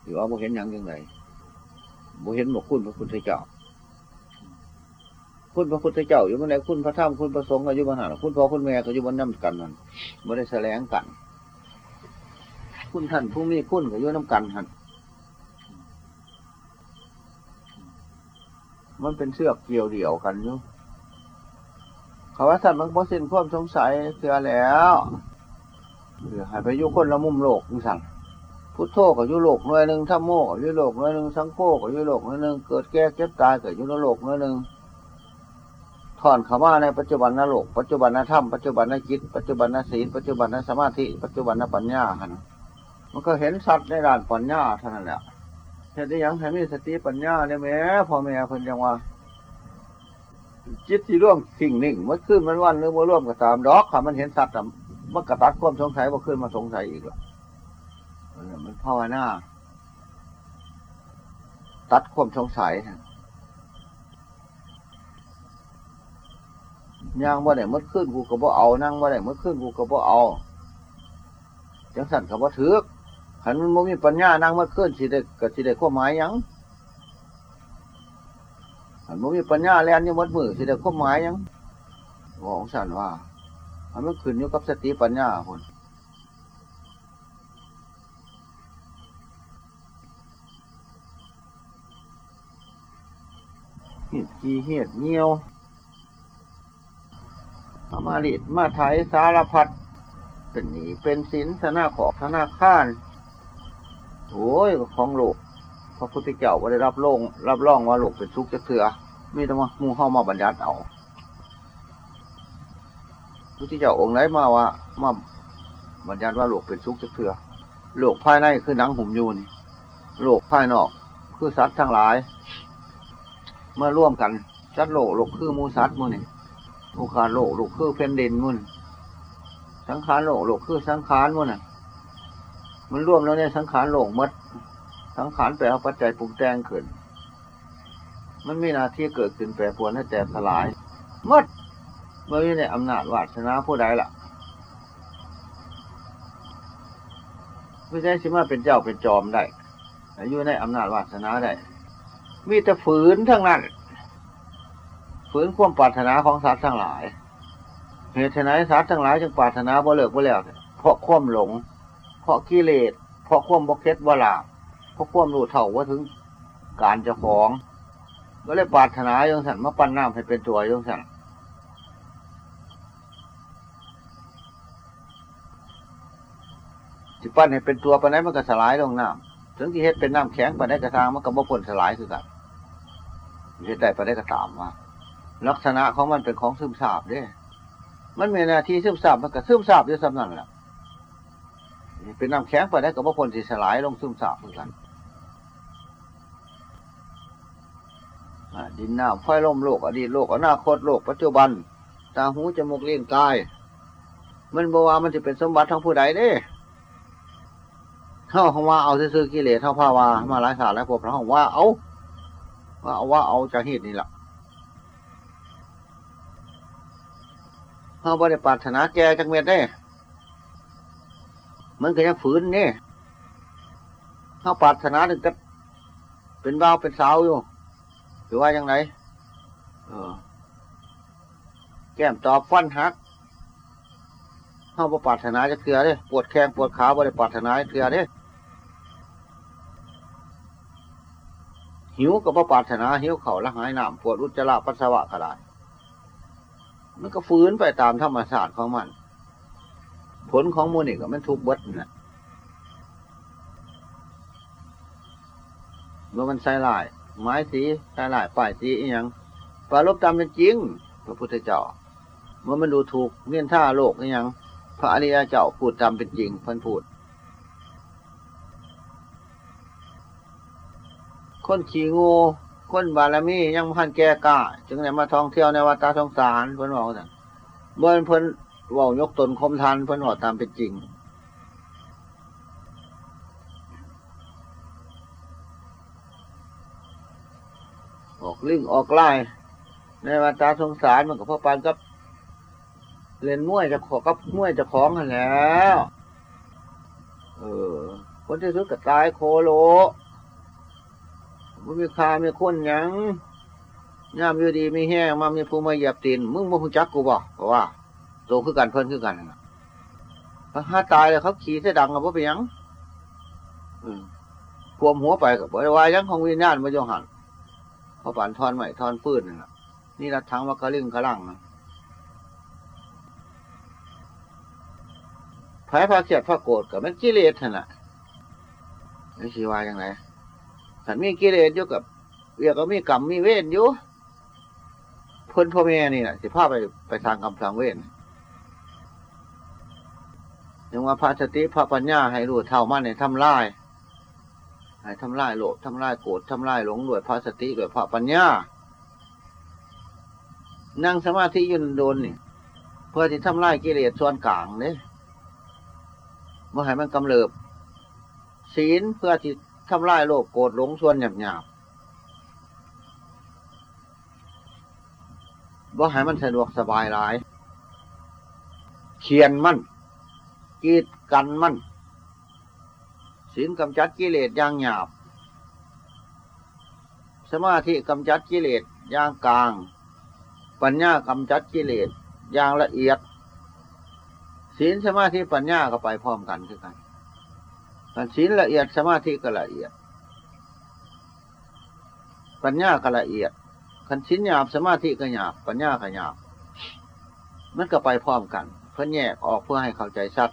หรือว่าบ่เห็นยังยังไงบ่เห็นบอกคุณพระพุทธเจ้า คุณพระพุทธเจ้าอยู่บนไหนคุณพระธรรมคุณพระสงฆ์ก็อยู่บนหันคุณพ่อคุณแม่ก็อยู่บนน้ำกันนั่นบ่ได้แสลงกัน คุณท่านผู้มีคุณก็อยู่น้ำกันหันมันเป็นเสือกเกี่ยวเดี่ยวกันอยู่เขว่าสัตว์มันบ่สิ้นความสงสัยเสือแล้วเดี๋ยวให้ไปยู่คนละมุมโลกนี่สั่งพุทโธก็อยู่โลกหน่วยหนึ่งธรรมโมก็ยู่โลกหน่วยหนึ่งสังโฆก็ยู่โลกหน่วยหนึ่งเกิดแก่เก็บตายก็อยู่นโลกหน่วยหนึ่งถอนขามาในปัจจุบันนโลก ปัจจุบันนธรรม ปัจจุบันนจิต ปัจจุบันนศีล ปัจจุบันนสมาธิ ปัจจุบันนปัญญาหัน มันก็เห็นสัตว์ในด้านปัญญาเท่านั้นแหละเห็นได้ยังให้มีสติปัญญาเนี่ยแม้พ่อแม่เพิ่นยังว่า จิตที่ร่วมสิ่งหนึ่งมันขึ้นมันวันหรือมันร่วมก็ตามดอกค่ะมันเห็นสัตว์มันกระตัดความสงสัยว่าขึ้นมาสงสัยอีกละมันภาวนาตัดความสงสัยย่างว่าไหนมดขึ้นกูก็บ่เอานั่งว่าไหนมดขึ้นกูก็บ่เอาจังสันก็บ่ถือ ขันมันมีปัญญานั่งมดขึ้นสิได้ก็สิได้ข้อหมายยังอันมันมีปัญญาแลนยู่มดมือสิได้ข้อหมายยังบอกของสันว่าอันมันขึ้นอยู่กับสติปัญญาคนเห็ดกีเห็ดเงี้ยวเอามาลิดมาไถสารพัดเป็นหนีเป็นสินธนาขอบธนาคาร โอ้ยของโลกพระพุทธเจ้าก็ได้รับรองรับรองว่าโลกเป็นทุกข์จะเถื่อมีแต่ว่ามูเข้ามาบัญญัติเอาพุทธเจ้าองค์ไหนมาว่ามาบัญญัติว่าโลกเป็นทุกข์จะเถื่อโลกภายในคือหนังหุ่มยูนี่โลกภายนอก คือสัตว์ทั้งหลาย เมื่อร่วมกันสัตว์โลกโลกคือมูสัตว์มูนี่โอกาสโลกโลกคือเพนเดนมุนสังขารโลกโลกคือสังขารมุนอะ มันร่วมแล้วเนี่ยสังขารโลกมดสังขารแปลว่าปัจจัยปรุงแต่งขึ้น มันมีหน้าที่เกิดขึ้นแปรปรวนให้แตกสลายมดเมื่ออยู่ในอำนาจวาสนาผู้ใดล่ะไม่ใช่สิมาเป็นเจ้าเป็นจอมได้อยู่ในอำนาจวาสนาได้ มีแต่ฝืนทั้งนั้น ฝืนความปรารถนาของสัตว์ทั้งหลาย เหตุไหนสัตว์ทั้งหลายจึงปรารถนาบ่เลิกบ่แล้วเพราะความหลง ราะกิเลสเพราะความบกเค็ดบ่ลาบเพราะความรู้เท่าว่าถึงการเจ้าของ ก็เลยปรารถนาโยงสันมาปั้นน้ำให้เป็นตัวโยงสันจิปั้นให้เป็นตัวปนนั้นมันก็สลายลงน้ำถึงที่เฮ็ดเป็นน้ำแข็งปนได้กระทางมันก็บ่พ้นสลายคือกันเฮ็ดได้ปนได้กระตามว่าลักษณะของมันเป็นของซึมซาบเด้ มันมีหน้าที่ซึมซาบมันก็ซึมซาบด้วยซ้ำนั่นแหละ เป็นน้ำแข็งไปได้ก็บ่พ้นสิสลายลงซึมซาบคือนกันดินน้ำไฟลมโลก อดีตโลกอนาคตโลก ปัจจุบัน ตาหูจมูกเลี้ยงกาย มันบอกว่ามันจะเป็นสมบัติทั้งผู้ใดเด้เท่าของว่าเอาซื้อกิเลสเท่าพาวามาหลายศาสตร์หลายภพแล้วของว่าเอาว่าเอาว่าเอาจากเหตุนี่แหละเขาบ่ได้ปรารถนาแกจังเม็ดได้ มันก็ยังฝืนนี่เขาปรารถนาถึงจะเป็นบ่าวเป็นสาวอยู่หรือว่ายังไงเออ แก้มตอบฟันหักเขาบ่ปรารถนาจะเกลือเด้ปวดแข้งปวดขาบ่ได้ปรารถนาจะเกลือเด้หิวก็บ่ปรารถนาหิวเขาละหายน้ำปวดอุจจาระปัสสาวะก็ได้มันก็ฟื้นไปตามธรรมชาติของมัน ผลของมูนี่ก็มันทุกเบดนะเมื่อมันใส่ลาย ไม้สีใส่ลายป้ายสีอีหยังปลารบตามเป็นจริง พระพุทธเจ้าเมื่อมันดูถูกเลี่ยนท่าโลกอีหยังพระอริยเจ้าพูดตามเป็นจริงพิ่นพูด คนขี่งูคนบารมียังพันแก่กล้าจึงได้มาท่องเที่ยวในวัฏสงสารเพิ่นบอกสั่นเมื่อเพิ่น ว่ายกตนคมทันเพิ่นบอกตามเป็นจริง ออกลิงออกไล่ในวัฏสงสารมันก็พอปานกับเล่นมวยจะขอกับมวยจะของกันแล้ว เออ คนที่สุดก็ตายโคโลมันมีคามีคนยังย่ามอยู่ดีมีแห้งมามีผู้มาเหยียบตีนมึงบ่ฮู้จักกูบ่เพราะว่า โตคือกันเพิ่นคือกันน่ะถ้าตายแล้วเขาขี่เสดังกับว่าเป็นยังอืมควมหัวไปกับบริวายังของวิญญาณมาโยหันเขาปั่นทอนใหม่ทอนปืนน่ะนี่รัดทั้งว่ากระลึงกระลังนะแพ้พาเกียดพาโกรธกับมันกิเลสน่ะนี่ชีวาอย่างไรขันมีกิเลสอยู่กับเรียกก็มีกรรมมีเวรอยู่เพิ่นพ่อแม่นี่แหละสิพาไปไปทางกรรมทางเวร ยังว่าพระสติพระปัญญาให้รู้เท่ามันในทำลายให้ทำลายโลภทำลายโกรธทำลายหลงด้วยพระสติด้วยพระปัญญา นั่งสมาธิยืนโดนนี่เพื่อที่ทำลายกิเลสส่วนกลางเนี่ยเมื่อให้มันกำเริบ ศีลเพื่อที่ทำลายโลภโกรธหลงส่วนหยาบหยาบว่าให้มันสะดวกสบายหลายเขียนมัน กีดกันมันศีลกำจัดกิเลสอย่างหยาบ สมาธิกำจัดกิเลสอย่างกลาง ปัญญากำจัดกิเลสอย่างละเอียดศีลสมาธิปัญญาก็ไปพร้อมกันคือกันกันศีลละเอียดสมาธิก็ละเอียด ปัญญาก็ละเอียดขันศีลหยาบสมาธิก็หยาบปัญญาก็หยาบมันก็ไปพร้อมกัน เพื่อแยกออกเพื่อให้เข้าใจชัด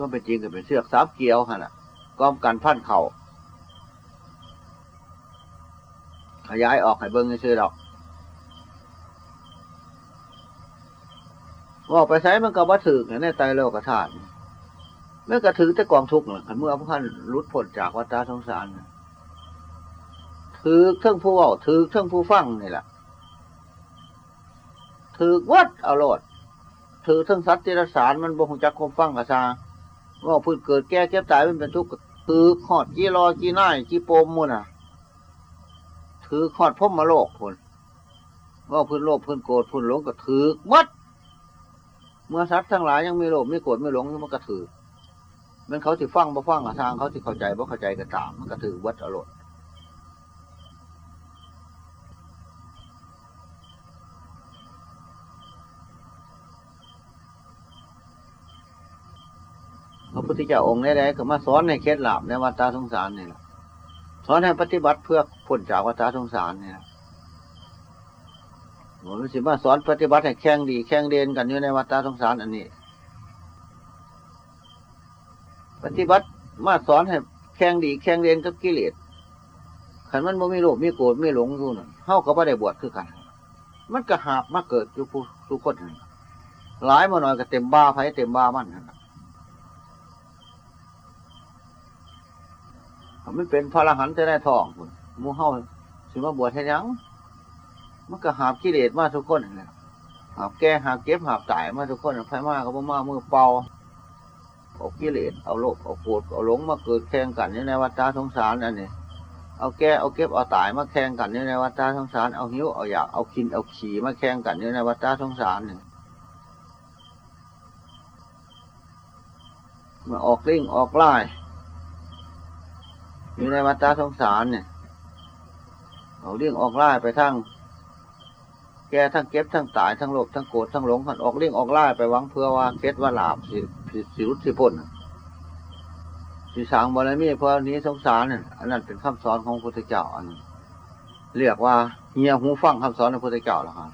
ก็เป็นจริงก็เป็นเสือกสามเกลียวฮะน่ะก้อมกันพันเข่าขยายออกให้เบิ้งซื้อดอกว่าไปใช้มันก็บ่ถือในไตโลกธาตุเมื่อกระถือแต่กองทุกข์น่ะเมื่อพระท่านรุดพ้นจากวัฏสงสารถือเครื่องผู้เว่าถือเครื่องผู้ฟังนี่แหละถือวัดเอาโลดถือเครื่องสัตว์ที่รสารมันบ่งจักคมฟังกระซา ว่าพื้นเกิดแก่เก็บตายมันเป็นทุกข์ถือขอดจีรอจีน่ายจีโปมมุนอะ ถือขอดพ่มมาโลกพนว่าพื้นโลภพื้นโกรธพื้นหลงก็ถือมัดเมื่อสัตว์ทั้งหลายยังไม่โลภไม่โกรธไม่หลงมันก็ถือมันเขาถือฟังบ่ฟังกับทางเขาถือเข้าใจบ่เข้าใจก็ตามมันก็ถือวัดอรรถ ระพุทธเจ้าองค์ใดๆก็มาสอนในเคล็ดลับในวัฏสงสารนี่แหละสอนให้ปฏิบัติเพื่อพ้นจากวัฏสงสารนี่แหละผมสิมาสอนปฏิบัติให้แข่งดี แข่งเด่นกันอยู่ในวัฏสงสารอันนี้ ปฏิบัติมาสอนให้แข่งดี แข่งเด่นกับกิเลสขันมันบ่มีโลภมีโกรธมีหลงอยู่นั่นเฮาก็บ่ได้บวชคือกัน มันก็หาบมาเกิดอยู่ผู้ทุกคนหลายมาหน่อยก็เต็มบ้าไผเต็มบ้ามันนะ มันเป็นพระอรหันต์จะได้ทองพุ่นหมูเฮาสิมาบวชให้ยังมันก็หาบกิเลสมาทุกคนนั่นแหละหาบแก้หาบเก็บหาบตายมาทุกคนไผมากก็บ่มามือเปล่าเอากิเลสเอาโลภเอาโกรธเอาหลงมาเกิดแข่งกันอยู่ในวัฏสงสารอันนี้เอาแก้เอาเก็บเอาตายมาแข่งกันอยู่ในวัฏสงสารเอาหิวเอาอยากเอากินเอาขี่มาแข่งกันอยู่ในวัฏสงสารนี่มาออกลิ่งออกไล่ อยู่ในวัฏสงสารเนี่ยเอาเลี่ยงออกไล่ไปทั้งแกทั้งเก็บทั้งตายทั้งโลภทั้งโกรธทั้งหลงหันออกเลี่ยงออกไล่ไปหวังเพื่อว่าเก็ดว่าหลาบสิสิสิรุดสิพ้นสิสางบารมีเพราะนี้สงสารนั่นอันนั้นเป็นคำสอนของพระพุทธเจ้าอันนั้เรียกว่าเฮียหูฟังคำสอนของพระพุทธเจ้าแล้วครับ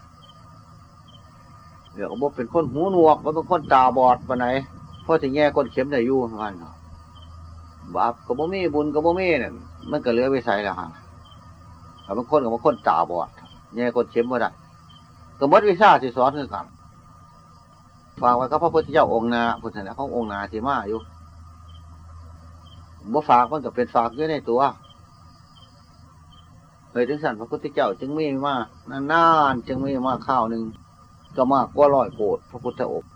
เรียกว่าเป็นคนหูหนวกว่าเป็นคนตาบอดปะไหนเพราะถึงแง่ก้นเข็มได้ยู่มันเนาะ บาปกับบ่มีบุญกับบ่มีเนี่ยมันก็เหลือไปใส่แล้วฮะแต่บางคนกับบางคนตาบอดแง่ก้นเข็มว่าได้ก็มดวิชาที่สอนคือกันฝากไว้กับพระพุทธเจ้าองค์นาพุทธนะขององค์นาที่มาอยู่บ่ฝากมันก็เป็นฝากอยู่ในตัวเคยถึงสั่นพระพุทธเจ้าจึงมีมานานๆจึงมีมาข้าวหนึ่งก็มากกว่าร้อยโกดพระพุทธองค์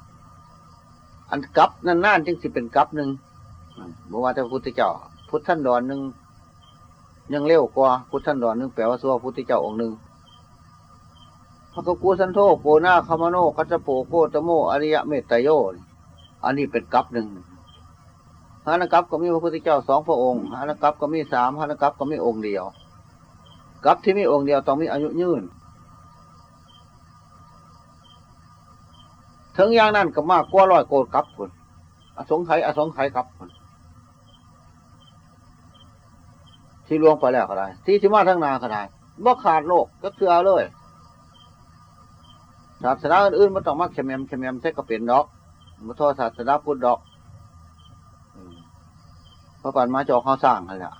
อันกับนานๆจึงสิเป็นกับหนึ่ง บอกว่าแต่พระพุทธเจ้า พุทธันดรหนึ่งยังเร็วกว่าพุทธันดรหนึ่งแปลว่าสัวพุทธเจ้าองค์หนึ่งพระกูสันโธโปนาคามโนคัจโปโกตโมอริยะเมตโยอันนี้เป็นกับหนึ่งฮานกับก็มีพระพุทธเจ้าสองพระองค์ฮานกับก็มีสามฮานกับก็มีองค์เดียวกับที่มีองค์เดียวต้องมีอายุยืนถึงอย่างนั้นก็มากกว่าร้อยโกดกับคนอสงไขยอสงไขยกับคน ที่ล่วงไปแล้วก็ได้ ที่ที่มาทั้งนาก็ได้บ่ขาดโลกก็คือเอาเลยศาสนาอื่นๆมันต้องมาเขมแมเขมแมใช่ก็เป็นดอกมุทศาสนาพุทธดอกพระปันมาจอเขาสร้างกันแหละ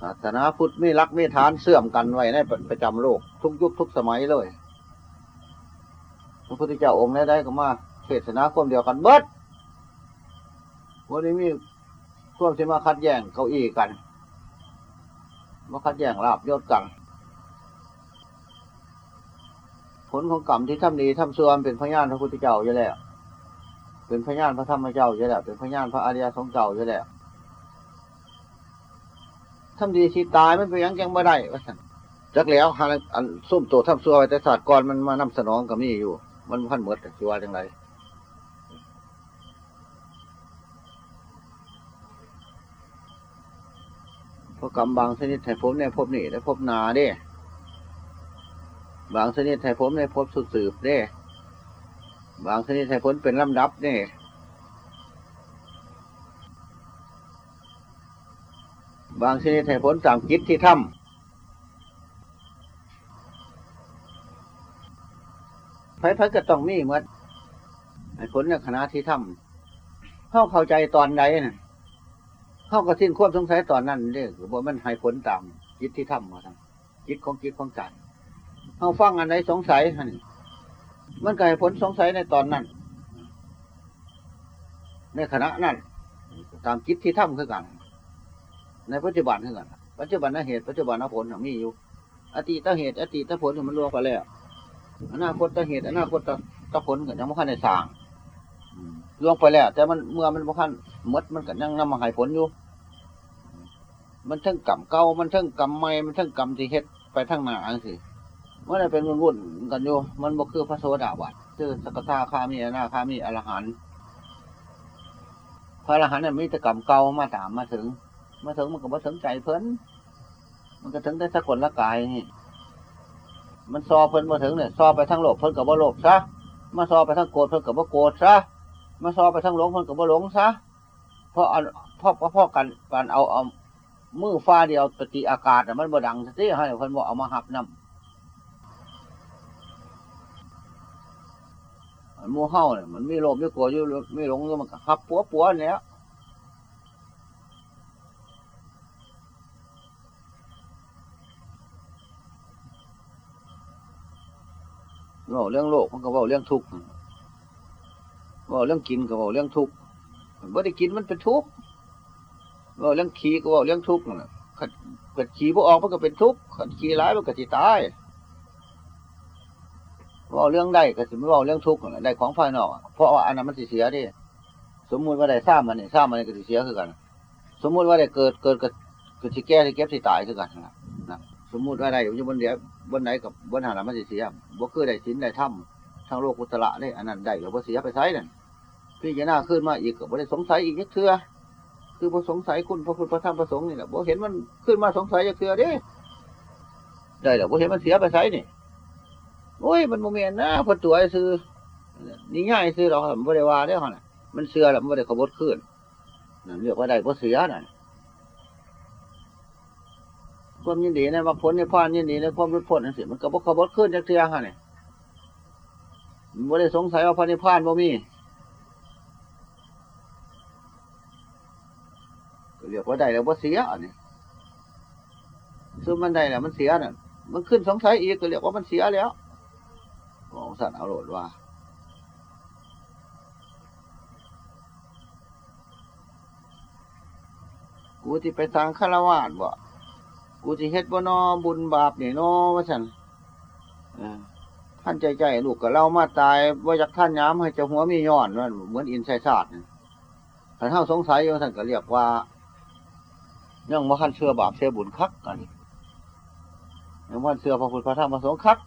ศาสนาพุทธไม่รักไม่ทานเสื่อมกันไว้ในประจำโลก ทุกยุคทุกสมัยเลย พระพุทธเจ้าองค์ได้ก็มาเทศนาคนเดียวกันเบิด วันนี้มีควมที่มาคัดแย่งเก้าอี้กันมาคัดแย่งลาบยศกัน ผลของกรรมที่ทำดีทำชั่วนเป็นพยานพระพุทธเจ้าอยู่แล้ว เป็นพยานพระธรรมเจ้าอยู่แล้ว เป็นพยานพระอริยสงฆ์เจ้าอยู่แล้วทำดีสิตายมันเป็นยังยังไม่ได้จักแล้วหาอันซุ่มโตทำซัวไว้แต่ศาสตร์ก่อนมันมานำสนองกับนี่อยู่ มันพันเหมือดสิว่าจังไร เพราะกรรมบางชนิดให้ผมในพบนี่และพบนาเด้ บางชนิดให้ผมในพบสุดสืบเด้ บางชนิดให้ผลเป็นลำดับเด้บางชนิดให้ผลตามกิจที่ทำไพ่ๆก็ต้องมีเหมือนผลในคณะที่ทำเข้าเข้าใจตอนใดนะ เข้าก็สิ้นควบสงสัยตอนนั้นเด้หรือว่ามันให้ผลตามกิจที่ทำมาทำกิจของกิจของใจเข้าฟังอันไหนสงสัยฮะนี่มันก็ให้ผลสงสัยในตอนนั้น ในขณะนั้น ตามกิจที่ทำคือกัน ในปัจจุบันคือกัน ปัจจุบันนเหตุปัจจุบันนผลมีอยู่อดีตเหตุอดีตผลมันรวมไปแล้วอนาคตตเหตุอนาคตตผลก็ยังไม่ขั้นในสาง รวมไปแล้ว แต่มันเมื่อมันไม่ขั้นมดมันก็ยังนำมาให้ผลอยู่ มันทั้งกรรมเก่ามันทั้งกรรมใหม่มันทั้งกรรมที่เฮ็ดไปทั้งหนาสิมันได้เป็นวุ่นๆกันอยู่มันบ่คือพระโสดาบันคือสกทาคามีอนาคามีอรหันต์พระอรหันต์เนี่ยมีแต่กรรมเก่ามาตามมาถึง มาถึงมันก็มาถึงใจเพิ่นมันก็ถึงได้สกลละกายนี่มันซอเพิ่นมาถึงเนี่ยซอไปทั้งโลกเพิ่นกับว่าโลกซะมาซอไปทั้งโกรธเพิ่นกับว่าโกรธซะ มาซอไปทั้งหลงเพิ่นกับว่หลงซะเพราะอันพราะพราะกันการเอาเอามือฟ้าเดียวปฏิอากาศมันบ่ดังสิให้เพิ่นบ่เอามาหับน้ำมู่เฮาเนี่ยมันไมีโลภมีโกรธอยู่มีหลงมันก็หับปัวปัวๆแล้วเว้าเรื่องโลกมันก็เว้าเรื่องทุกข์ ว้าเรื่องกินก็เว้าเรื่องทุกข์บ่ได้กินมันเป็นทุกข์ว้าเรื่องขี้ก็เว้าเรื่องทุกข์ขัดขัดขี้บ่ออกมันก็เป็นทุกข์ขัดขี้ร้ายมันก็สิตายว้าเรื่องได้ก็สิไม่ว้าเรื่องทุกข์ได้ของภายนอกอเพราะว่าอันนั้นมันสิเสียดิสมมุติว่าได้ทราบมันนี่ทราบมันก็สิเสียคือกัน สมมุติว่าได้เกิดเกิดก็ก็สิแก่สิเก็บสิตายคือกันนะสมมุติว่าได้อยู่บนเดียบนไหนกับบนหานะมันสิเสียบ่คือได้ศีลได้ธรรมทางโลกุตระนี่อันนั้นได้ก็บ่เสียไปไสนั่น พี่จะหน้าขึ้นมาอีกก็บ่ได้สงสัยอีกเทื่อคือบ่สงสัยคุณพระพุทธพระธรรมพระสงฆ์นี่แหละบ่เห็นมันขึ้นมาสงสัยจักเทื่อเด้ได้แล้วบ่เห็นมันเสียไปไสนี่โอ้ยมันบ่แม่นนะเพิ่นตัวไอ้ซื่อนี่ง่ายซื่อดอกครับบ่ได้ว่าเด้อหั่นน่ะมันเชื่อแล้วมันบ่ได้ขบฏขึ้นนั่นเรียกว่าได้บ่เสียนั่นความยินดีในมรรคผลในพานยินดีในความรุดพ้นนั่นสิมันก็บ่ขบฏขึ้นจากเทียฮะเนี่ยมันบ่ได้สงสัยว่าพระนิพพานบ่มี เรียกว่าได้แล้วบ่าเสียอันนี้ซึ่งมันได้แล้วมันเสียน่ะ มันขึ้นสงสัยอีกก็เรียกว่ามันเสียแล้วของสัตว์เอาโหลดว่ากูที่ไปทางฆราวาสบ่กูจะเฮ็ดบ่นอบุญบาปนี่นอว่าฉันท่านใจใจลูกกับเรามาตายว่าจากท่านย้ำให้เจ้าหัวมีย้อนว่าเหมือนอินไซศาสตร์ท่าเท่าสงสัยอยู่ท่านก็เรียกว่า ยังว่าท่านเชื่อบาปเชื่อบุญคักกันยังว่าเชื่อพระพุทธพระธรรมพระสงฆ์คัก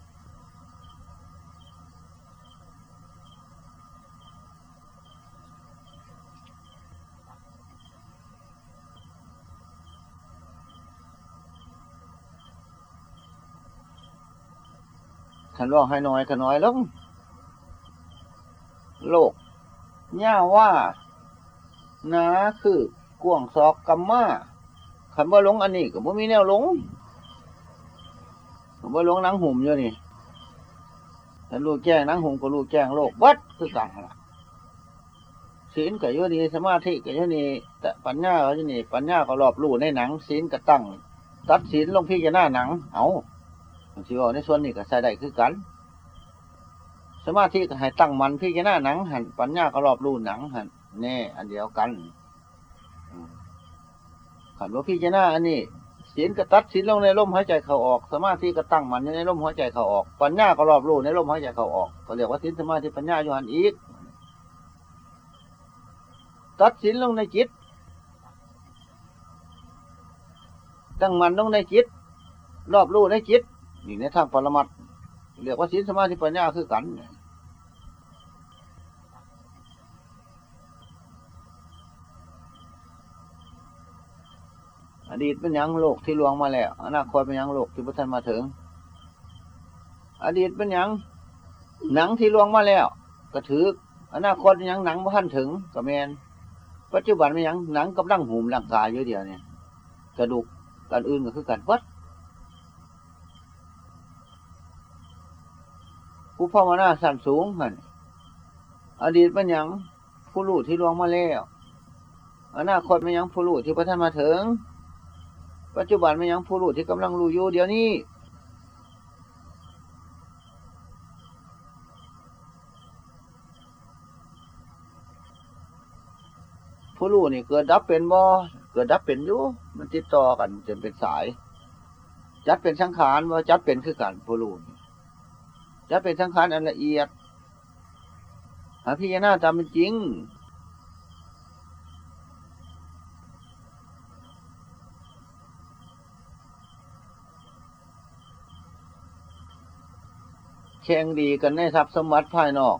ขันว่าให้น้อยขันน้อยลงโลกย่าว่านาคือกวงซอกกัมมา ขันว่าหลงอันนี้ก็บ่มีแนวหลงขันว่าหลงนังหุ่มอยู่นี่ขันลูกแจ้งนังหุ่มก็ลูกแจ้งโลกวัดคือกันละศีลก็อยู่นี่สมาธิก็อยู่นี่แต่ปัญญาก็อยู่นี่ปัญญาก็รอบรู้ในหนังศีลก็ตั้ง ตัดศีลลงพี่จะหน้าหนัง เอาสิว่าในส่วนนี้ก็ใส่ได้คือกัน สมาธิก็ให้ตั้งมันพี่จะหน้าหนังหันปัญญาก็รอบรู้หนังหันแน่อันเดียวกัน ขันว่าพี่จะหน้าอันนี้ศีลก็ตัดศีลลงในลมหายใจเข้าออก สมาธิก็ตั้งมันในลมหายใจเข้าออก ปัญญาก็รอบรู้ในลมหายใจเข้าออกก็เรียกว่าศีลสมาธิปัญญาอยู่หันอีก ตัดศีลลงในจิต ตั้งมันลงในจิต รอบรู้ในจิตนี่ในทางปรมัตถ์เรียกว่าศีลสมาธิปัญญาคือกัน ดีตเป็นยังโลกที่ลวงมาแล้วอนาคตเป็นยังโลกที่พระท่านมาถึง อดีตเป็นยังหนังที่ลวงมาแล้วก็ถืออนาคตเป็นยังหนังพระท่านถึงก็แมนปัจจุบันเป็นยังหนังกำลังหูมร่างกายอยู่เดียวเนี่ยกระดูกกันอื่นก็คือกันวัดผู้ภาวนาสั่นสูงหันอดีตเป็นยังผู้รู้ที่ลวงมาแล้วอนาคตเป็นยังผู้รู้ที่พระท่านมาถึง ปัจจุบันเป็นยังผู้รู้ที่กำลังรู้อยู่เดี๋ยวนี้ผู้รู้นี่ เกิดดับเป็นบ่เกิดดับเป็นอยู่มันติดต่อกันจนเป็นสาย จัดเป็นสังขารว่าจัดเป็นคือกันผู้รู้นี่จะเป็นสังขารอันละเอียดหาพิจารณาตามเป็นจริง ข่งดีกันในทรัพย์สมบัติภายนอก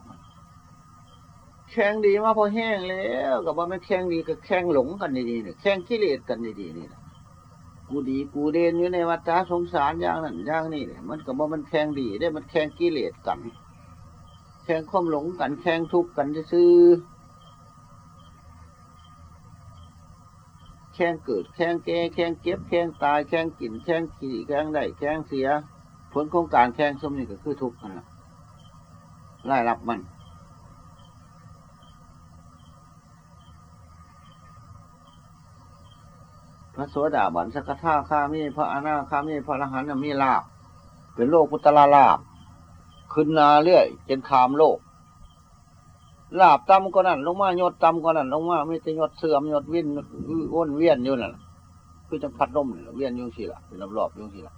แข่งดีมาพอแห้งแล้วกับว่าไม่แข่งดีกับแข่งหลงกันดีๆเนี่ยแข่งกิเลสกันดีๆนี่กูดีกูเด่นอยู่ในวัฏสงสารอย่างนั้นอย่างนี้เนี่ยมันก็บ่มันแข่งดีได้มันแข่งกิเลสกัน แข่งความหลงกันแข่งทุกข์กันซื้อแข่งเกิดแข่งแก่แข่งเก็บแข่งตายแข่งกินแข่งขี่แข่งได้แข่งเสีย ผลของการแข่งสมนี่ก็คือทุกข์นั่นแหละไล่รับมัน พระโสดาบันสกทาคามีพระอนาคามีพระอรหันต์มีลาบ เป็นโลกพุตลาลาบ ขึ้นนาเรื่อยจนขามโลก ลาบต่ำก็นั่นลงมายศต่ำก็นั่นลงมาไม่แต่ยศเสื่อมยศวิ่นอ้วนเวียนอยู่นั่นคือจังพัดลมนี่ล่ะเวียนอยุ่งสิละเป็นรอบๆอยุ่งสิละ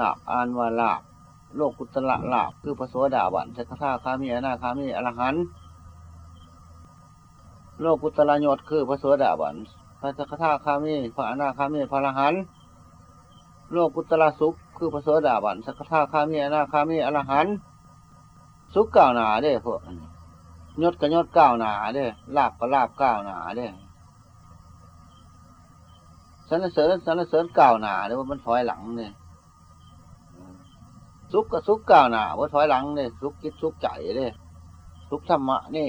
ลาบอ่านว่าลาบโลกกุตละลาบคือพระโสดาบันสักทาคามีอนาคามีอรหันต์โลกกุตละยศคือพระโสดาบันพระสักทาคามีพระอนาคามีพระอรหันต์โลกกุตละสุขคือพระโสดาบันสักทาคามีอนาคามีอรหันต์สุขก้าวหนาเด้พวกอันนี้ยศกับยศก้าวหนาเด้ลาบกับลาบก้าวหนาเด้สรรเสริญสรรเสริญก้าวหนาเด้ว่ามันถอยหลังเนี่ย สุขกับสุขก้าวหน้าว่าถอยหลังเนี่ยสุขคิดสุขใจเนี่ยสุขธรรมะนี่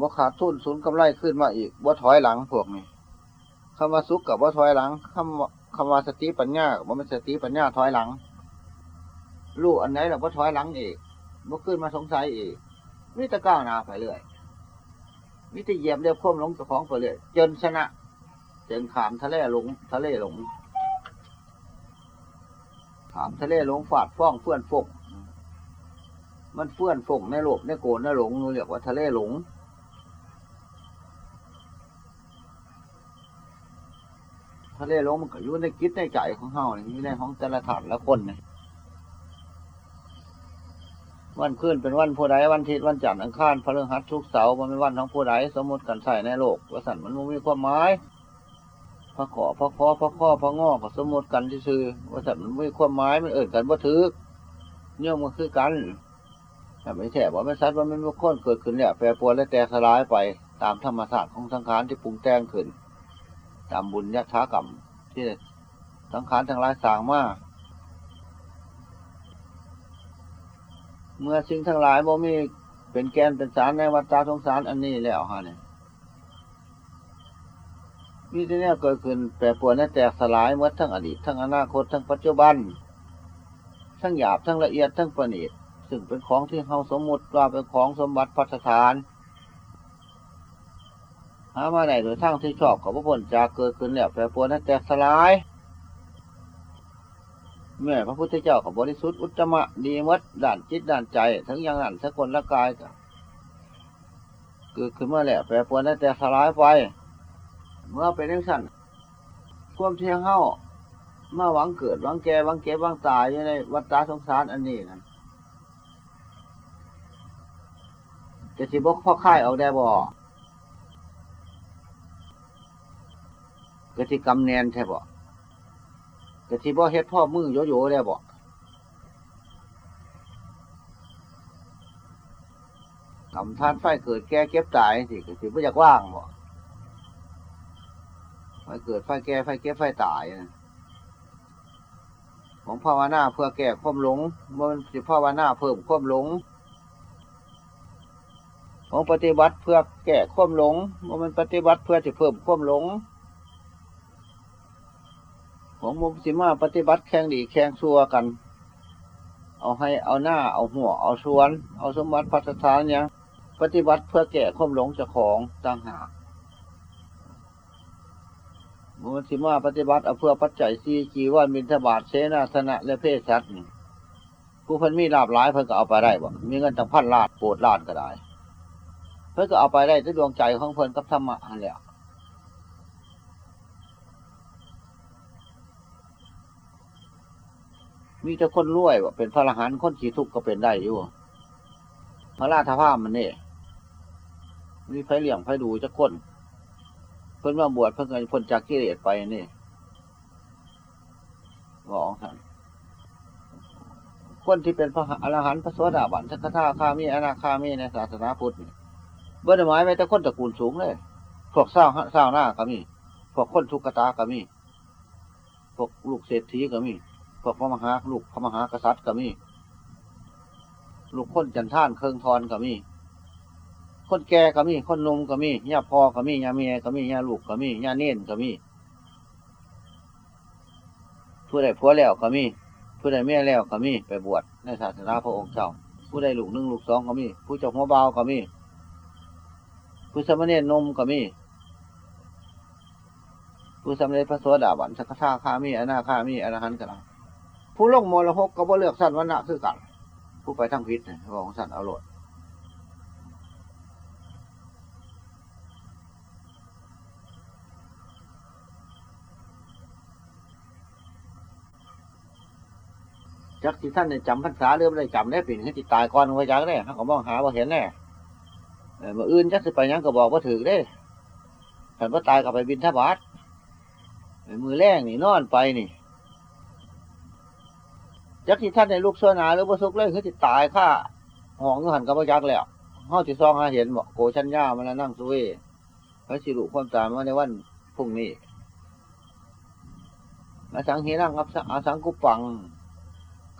ว่ขาดทุนศูนย์กำไรขึ้นมาอีกว่าถอยหลังพวกนี้คำว่าสุขกับว่าถอยหลังคำว่าคำว่าสติปัญญาว่ามันสติปัญญาถอยหลังรู้อันไหนเราว่าถอยหลังอีกว่ขึ้นมาสงสัยอีกมิตรก้าวหน้าไปเรื่อยมิตรเหยียบเรียบควมลงเจ้าของไปเรื่อยจนชนะจนขามทะเลหลงทะเลหลงามทะเลหลงฝาดฟ้องเฟื่อนฟงมันเฟื่อนฟงในโลกในโกนในหลงเรียกว่าทะเลหลง ทะเลหลงมันก็อยู่ในกิจในใจของเฮาอยู่ในของแต่ละฐานละคนนวันขึ้นเป็นวันผู้ใดวันอาทิตย์วันจันทร์อังคารพฤหัสทุกเสาร์มันเป็นวันของผู้ใดสมมติกันใส่ในโลกว่าสันมันมีความหมาย พระขอพระคอพระข้อพระงอก็สมมติกันที่ซื่อว่าสัตว์มันไม่ความหมายมันเอิ่นกันว่าถือเนี่ยมันคือกันแต่ไม่แท้ว่าไม่สัตว์ว่ามันบุคคลเกิดขึ้นเนี่ยแปรปรวนและแตกสลายไปตามธรรมชาสติของสังขารที่ปรุงแต่งขึ้น ตามบุญยัตถากรรมที่สังขารทั้งหลายสางมาเมื่อสิ่งทั้งหลายบ่มีเป็นแกนเป็นสารในวัฏฏะสงสารอันนี้แล้วฮะเนี่ย มีที่นี่เกิดขึ้นแปรปรวนและแตกสลายเมื่อทั้งอดีตทั้งอนาคตทั้งปัจจุบัน ทั้งหยาบทั้งละเอียดทั้งประณีตซึ่งเป็นของที่เฮาสมมุติว่าเป็นของสมบัติพัฒฐาน หามาไหนโดยทั้งที่ชอบกับพระพุทธจากเกิดขึ้นแล้วแปรปรวนและแตกสลายเมื่อพระพุทธเจ้ากับบริสุทธิ์อุตมะดีมัดด่านจิตด่านใจ ทั้งยังนั้นสกลละกายก็เกิดขึ้นมาแล้วแปรปรวนและแตกสลายไป เมื่อเป็นทั้งสั้นความเที่ยงเฮามาหวังเกิดหวังแก่หวังเก็บหวังตายอยู่ในวัฏฏะสงสารอันนี้นะจะสิบกพ่อค่ายออกได้บ่กติกรรมแนนใช่บ่กติบ่เฮ็ดพ่อมือโยโย่ได้บ่กรรมทานไฟเกิดแก่เก็บตายสิกติบ่อยากว่างบ่ ไฟเกิดไฟแก่ไฟเก็บไฟตายนะของภาวนาเพื่อแก้ความหลงมันจะภาวนาเพิ่มความหลง ของปฏิบัติเพื่อแก้ความหลงมันปฏิบัติเพื่อจะเพิ่มความหลง ของมุสิมาปฏิบัติแข่งดีแข่งซัวกัน เอาให้เอาหน้าเอาหัวเอาสวน เอาสมบัติพัฒนาเนี่ยปฏิบัติเพื่อแก้ความหลงเจ้าของต่างหาก มันสิมาปฏิบัติเอาเพื่อปัจจัยสี่จีว่ามินทบาทเสนาสนะและเพศสัตว์ผู้เพิ่นมีลาบหลายเพิ่นก็เอาไปได้บ่มีเงินตั้งพันล้านโปรดล้านก็ได้ เพิ่นก็เอาไปได้ด้วยดวงใจของเพิ่นกับธรรมะอันแหล้วมีแต่คนรวยว่เป็นพระอรหันต์คนขี่ทุกข์ก็เป็นได้อยู่พระราชภาพมันนี่มีไฟเหลี่ยมไฟดูจะคน เพิ่นมาบวชเพิ่นก็พ้นจากกิเลสไปนี่บอกท่านคนที่เป็นพระอรหันต์พระสวัสดาบันสักทาคามีอนาคามีในศาสนาพุทธนี่เบ่ได้หมายไว้แต่คนตระกูลสูงเลยพวกเศร้าเศร้าหน้าก็มีพวกคนทุกขตาก็มีพวกลูกเศรษฐีก็มีพวกพระมหาลูกพระมหากษัตริย์ก็มีลูกคนจันท่านเคิงทอนก็มี คนแก่ก็มี คนนมก็มีย่าพ่อก็มีย่าเมียก็มีย่าลูกก็มีย่าเน่นก็มี ผู้ใดผัวแล้วก็มี ผู้ใดเมียแล้วก็มี ไปบวชในศาสนาพระองค์เจ้า ผู้ใดลูกหนึ่งลูกสองก็มี ผู้เจ้าหัวเบาก็มี ผู้สมณเณรนมก็มี ผู้สำเร็จพระโสดาบันสักขาคามีอนาคามีอรหันต์กันผู้ลงมรหกก็บ่เลือกสั้นวันณะคือกันผู้ไปทั้งพิษของสั้นเอาโหลด จักที่ท่านเนี่ยจำพรรษาเริ่มได้จำได้ปิ่นขึ้นจิตตายก่อนไว้จักได้เขาก็มองหาว่าเห็นแน่เออมื่ออื่นจักสิไปยังก็บอกว่าถือได้ขันว่าตายก็ไปบินทบาทมือแรงนี่นอนไปนี่จักที่ท่านในลูกเสนาหรือว่าสุกเลยขึ้นจิตตายค่าห้องก็หันกับว่าจักแล้วห้าที่ซองหาเห็นบอกโกชัญญามันนั่งซุยพระสิรุความตายมาในวันพรุ่งนี้อาสังเฮนั่งครับอาสังกุปัง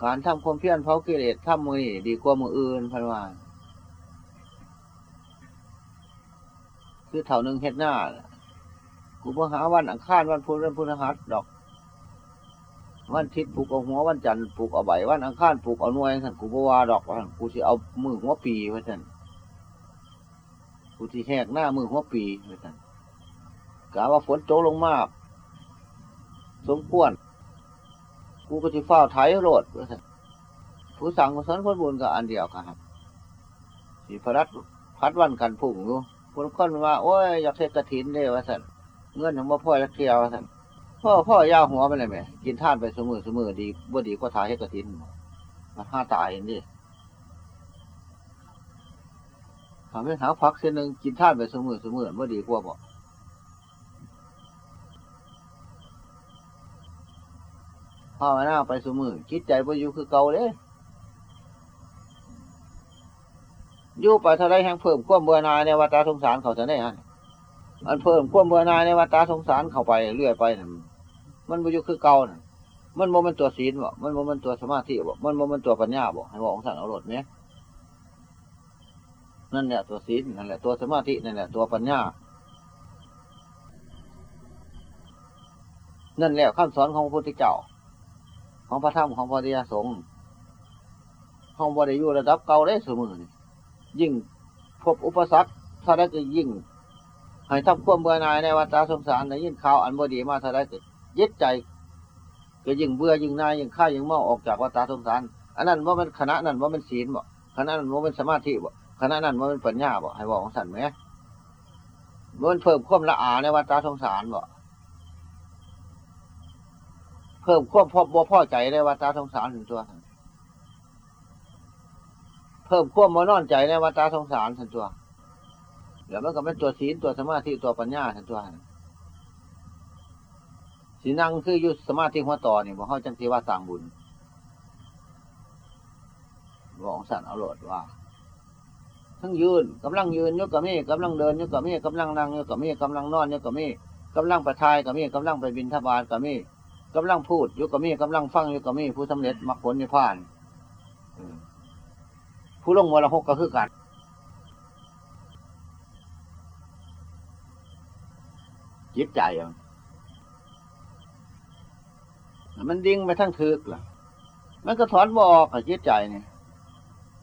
การทำความเพียรเผากิเลสทำมือนี่ดีกว่ามืออื่นพันว่าคือเท่านึงเฮ็ดหน้ากูบ่หาวันอังคารวันพุธวันพฤหัสดอก วันทิตย์ปลูกเอาหัววันจันทร์ปลูกเอาใบวันอังคารปลูกเอาหน่วยสั่นกูบว่าดอกว่ากูสิเอามือหัวปีไว้สั่นกูสิแหกหน้ามือหัวปีไว้สั่นกะว่าฝนโจลงมาก สมควร กูก็จะเฝ้าไถโรดผู้สั่งผู้สอนคนบุญก็อันเดียวกันครับสีพรัดพัดวันกันพุ่งอยู่คนคนว่า โอ้ยอยากเทศกระถินได้ว่าสันเงินของพ่อพ่อจะเที่ยวว่าสันพ่อพ่อยาวหัวไปเลยไหมกินท่านไปสมือสมือดีบ่ดีก็ทายให้กระถินมาห้าตายนี่ทำให้หาพักเส้นหนึ่งกินท่านไปสมือสมือบ่ดีกว่าบ่ พ่อมาหน้าไปสมือคิดใจไปอยู่คือเก่าเลยอยู่ไปเท่าไรแห่งเพิ่มความเบื่อหน่ายในวัฏสงสารเขาจะได้ฮะมันเพิ่มความเบื่อหน่ายในวัฏสงสารเข้าไปเรื่อยไปมันไปอยู่คือเก่านะมันโมมันตัวศีลบ่มันโมมันตัวสมาธิบ่มันโมมันตัวปัญญาบ่ให้บอกของสันเอาหลดไหมนั่นแหละตัวศีลนั่นแหละตัวสมาธินั่นแหละตัวปัญญา นั่นแหละคำสอนของพระพุทธเจ้า ของพระธรรมของพระดิยสงฆ์ห้องบริยูระดับเก่าได้เสมอนี่ยิ่งพบอุปสรรคถ้าได้ก็ยิ่งให้ทำควมเบื่อหน่ายในวัฏสงสารในยิ่งข่าวอันบดีมาถ้าได้ก็ยึดใจ ก็ยิ่งเบื่อยิ่งนายยิ่งฆ่ายิ่งเมาออกจากวัฏสงสารอันนั้นว่ามันคณะนั้นว่ามันศีลบ่คณะนั้นว่ามันสมาธิบ่คณะนั้นว่ามันปัญญาบ่ให้บอกของสันไหมมันเพิ่มความละอาในวัฏสงสารบ่ พิ่มความพอบ่พ่อใจในวัฏสงสารถึงตัวเพิ่มความมนอนใจในวัฏสงสารถึงตัวเดี๋ยวมันก็เป็นตัวศีลตัวสมาธิตัวปัญญาถึงตัวสีนั่งคือยุสมาธิหัวต่อนี่บอกเขาจังทีว่าสร้างบุญบอกสันเอาโหลดว่า ทั้งยืนกำลังยืนยกกับมีกำลังเดินยกกับมีกำลังนั่งยกกับมีกำลังนอนยกกับมีกำลังประทายกับมีกำลังไปบินทบาทกับมี กำลังพูดอยู่กับมีกำลังฟังอยู่กับมีผู้สำเร็จมรรคผลนิพพานผู้ลงมรหกก็คือกันจิตใจมันดิ้งไปทั้งทึกล่ะ มันก็ถอนบออกกับจิตใจเนี่ย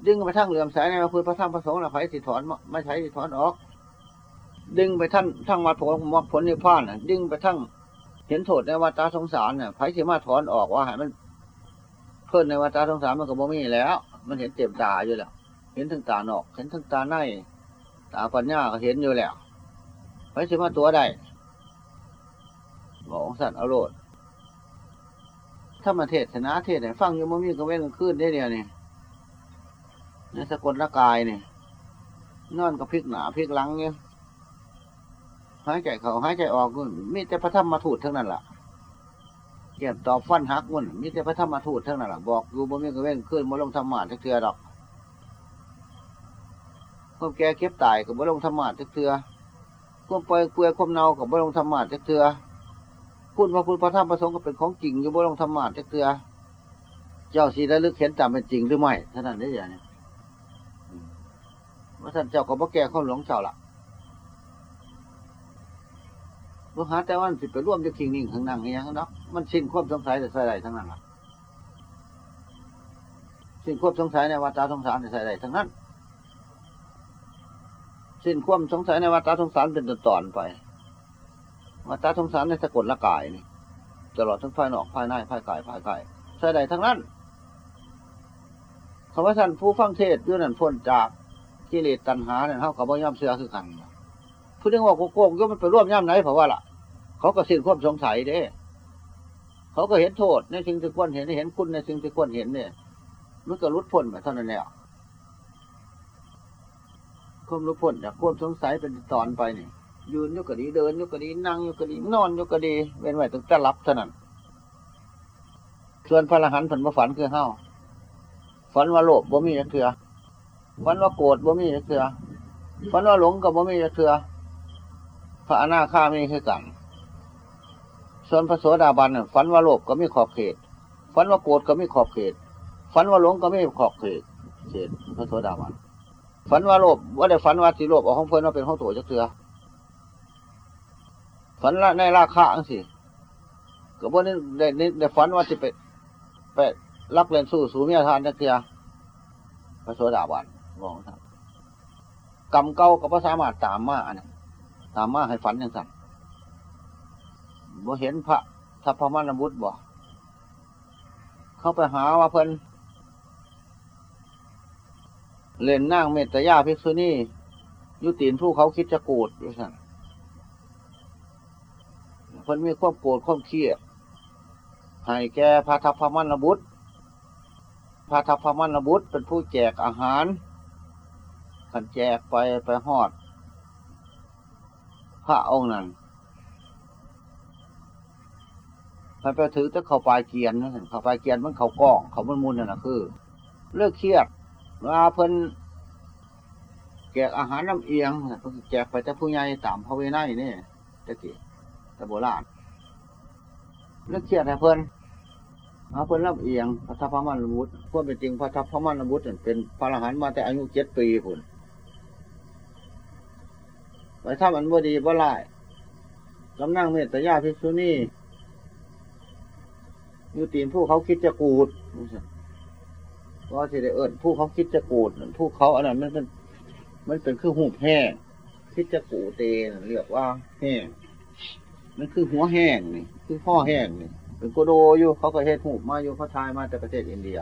ดึงไปทั้งเหลื่อมสายในพระพุทธพระธรรมพระสงฆ์นะไฟสิถอนไม่ใช่สิถอนออก ดึงไปทั้งทั้งมรรคผลมรรคผลนิพพานดึงไปทั้ง เห็นโทษในวัฏสงสารเนี่ยไผ่สิมาถอนออกว่าให้มัน เพิ่นในวัฏสงสารมันก็บ่มีแล้ว มันเห็นเต็มตาอยู่แล้ว เห็นทั้งตาหนอก เห็นทั้งตาในตาปัญญาก็เห็นอยู่แล้วไผ่สิมาตัวใดบอกสัตว์อรรถถ้ามาเทศนาเทศไหนฟังอยู่มันมีก็เว้นขึ้นได้เดียวนี่ในสกลละกายเนี่ยนอนกับพลิกหนาพลิกหลังเนี่ย หายใจเขาหายใจออกมันมีแต่พระธรรมมาถูดทั้งนั้นแหละเกี่ยตอบฟันหักมันมีแต่พระธรรมมาถูดทั้งนั้นแหละบอกอยู่บ่มีกระเว้นขึ้นบ่ลงธรรมะทักเทือดอกความแก่เก็บตายกับบ่ลงธรรมะทักเทือความปล่อยเกลือความเน่ากับบ่ลงธรรมะทักเทือคุณพระพุทธพระธรรมพระสงฆ์ก็เป็นของจริงอยู่บ่ลงธรรมะจะเกลือเจ้าสีได้ลึกเห็นตามเป็นจริงหรือไม่ท่านั้นได้ยังไงว่าท่านเจ้าก็บ่แก่ข้าหลวงเจ้าล่ะ บ่หาแต่ว่าสิไปร่วมจะคิงนิ่งข้างนั่งอย่างนั้นเนาะมันสิ้นความสงสัยแต่ใส่ใดทั้งนั้นสิ้นความสงสัยในวัฏสงสารแต่ใส่ใดทั้งนั้น สิ้นความสงสัยในวัฏสงสารเป็นตอนไปวัฏสงสารในสกลละกายนี่ตลอดทั้งภายนอกภายในภายกายภายกายใส่ใดทั้งนั้นคำว่าท่านผู้ฟังเทศด้วยนั่นพ้นจากกิเลสตัณหาเนี่ยเขากับว่าย่อมเสือคือกัน พูดถึงว่าโกงก็มันไปร่วมย่ำไหนเพราะว่าล่ะ เขาก็สิ้นความสงสัยเด้เขาก็เห็นโทษในสิ่งที่ควรเห็นเห็นคุณในสิ่งที่ควรเห็นเนี่ยมันก็รุดพ้นไปเท่านั้นแหละความรุดพ้นจากความสงสัยเป็นตอนไปนี่ยืนยกกระดีเดินยกกระดีนั่งยกกระดีนอนยกกระดีเป็นไว้ตั้งแต่รับเท่านั้นส่วนพระอรหันต์ผันมาฝันคือเฮ้าฝันว่าโลภบ่มีเถื่อฝันว่าโกรธบ่มีเถื่อฝันว่าหลงกับบ่มีเถื่อ พระอนาคามีคือกัน ส่วนพระโสดาบันฝันว่าโลภก็มีขอบเขตฝันว่าโกรธก็มีขอบเขตฝันว่าหลงก็มีขอบเขตเขตพระโสดาบันฝันว่าโลภว่าได้ฝันว่าสีโลภออกของเพื่อนว่าเป็นของตัวจักเถือฝันละในราคาอังสิก็บ่ได้ได้ได้ฝันว่าจะไปไปรักเรียนสู้สูเมียทานนักเทียพระโสดาบันมองครับกรรมเก่าก็พระสามารถตามมาอันนั้น ตามมาให้ฝันอย่างสั่นบ่เห็นพระทัพพมานบุตรบ่เข้าไปหาว่าเพิ่นเล่นนั่งเมตยาภิกษุนียุตินผู้เขาคิดจะโกรธอยู่สั่นเพิ่นมีความโกรธความเครียดให้แก่พระทัพพมันบุตรพระทัพพมันบุตรเป็นผู้แจกอาหารขันแจกไปไปหอด พระองค์นั้นไปไปถือแต่เขาปลายเกียนนะเขาปลายเกียนมันเขากล้องเขามันมุนนั่นนะคือ เลิกเครียดเวลาเพิ่นแจกอาหารน้ำเอียงเพิ่นแจกไปแต่ผู้ใหญ่ตามพระเวไนนี่ตะกี้ต่โบราณเลิกเครียดให้เพิ่นเอาเพิ่นรับเอียงพระทัพพมันบุตรพวกเป็นจริงพระทัพพมันบุตรเป็นพระอรหันต์มาแต่อายุเจ็ดปีพุ่น ไปทำอันบ่ดีบ่ร้ายกำนั่งเมตตายาภิษุนี่อยู่ตีนผู้เขาคิดจะกูดก็สิได้เอิญผู้เขาคิดจะกูดผู้เขาอันนั้นมันเป็นมันเป็นคือหูแห้งคิดจะกูเตนเรียกว่าแห้งมันคือหัวแห้งนี่ คือพ่อแห้งนี่เป็นโกโดอยู่เขาก็เฮ็ดหูมาอยู่เขาทายมาจากประเทศอินเดีย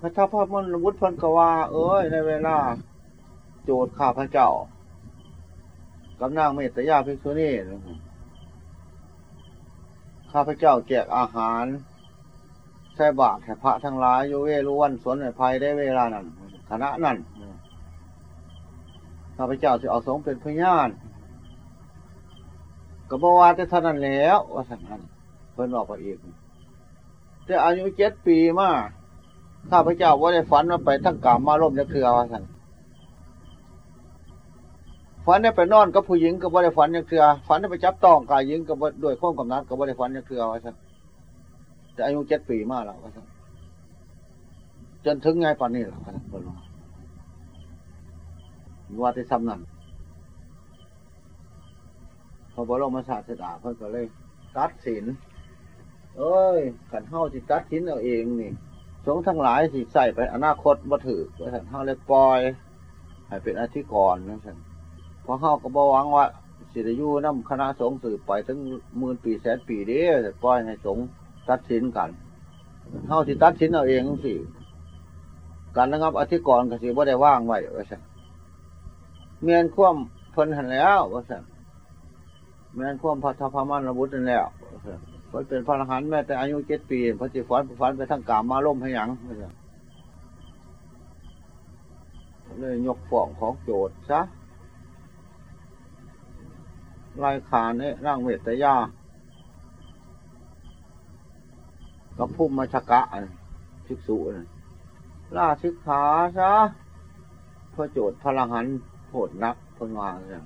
พระเจ้าพ่อมนวุฒิพันกว่า เอ้ยในเวลา โจทย์ข้าพระเจ้ากำนางเมตยาภิกษุนี่ข้าพระเจ้าแจกอาหารใส่บาตรให้พระทั้งหลายโยเวรุวันสวนในภัยได้เวลานั้นคณะนั้นข้าพระเจ้าจะเอาสงเป็นพยานก็บอกว่าจะท่านั้นแล้ว ว่าสังนั้นเพิ่นบอกไปอีกแต่อายุเจ็ดปีมาก ข้าพเจ้าว่าได้ฝันว่าไปทั้งกามมาล่มจะคือว่าสันฝันได้ไปนอนกับผู้หญิงกับว่าได้ฝันยังคือฝันได้ไปจับต้องกายหญิงกับด้วยข้อมกำนัดกับว่าได้ฝันยังคือว่าสันแต่อายุเจ็ดปีมากแล้วว่าสันจนถึงไงปานนี้แล้วว่าสันเพิ่นว่าที่ซ้ำนั่นพอบรมศาสดาเพิ่นก็เลย ตัดสิน เอ้ยขันเฮาสิตัดสินเอาเองนี่ สงทั้งหลายสิใส่ไปอนาคตบ่ถือว่าสันเฮาเลยปล่อยให้เป็นอธิกรณ์นะสันเพราะเฮาก็บ่หวังว่าสิได้อยู่นำคณะสงฆ์สืบไปถึงหมื่นปีแสนปีเด้ปล่อยให้สงฆ์ตัดสินกันเฮาสิตัดสินเอาเองสิการระงับอธิกรณ์ก็สิบ่ได้ว่างไว้ว่าสันเมียนคว่ำเพิ่นหันแล้วว่าสันเมียนคว่ำพัทธพมันระบุตรแล้ว ว่าสันเป็นพระอรหันต์แม้แต่อายุเจ็ดปีพระจิฝันฝันไปทั้งกามมาล่มให้หยังเลยยกฟ้องของโจทย์ซะลายขาเนี่ยร่างเวทยากับพุ่มมาชกะชิกษุล่าชิกขาซะพื่อโจทย์พลังหันโหดนักพนว่าอย่าง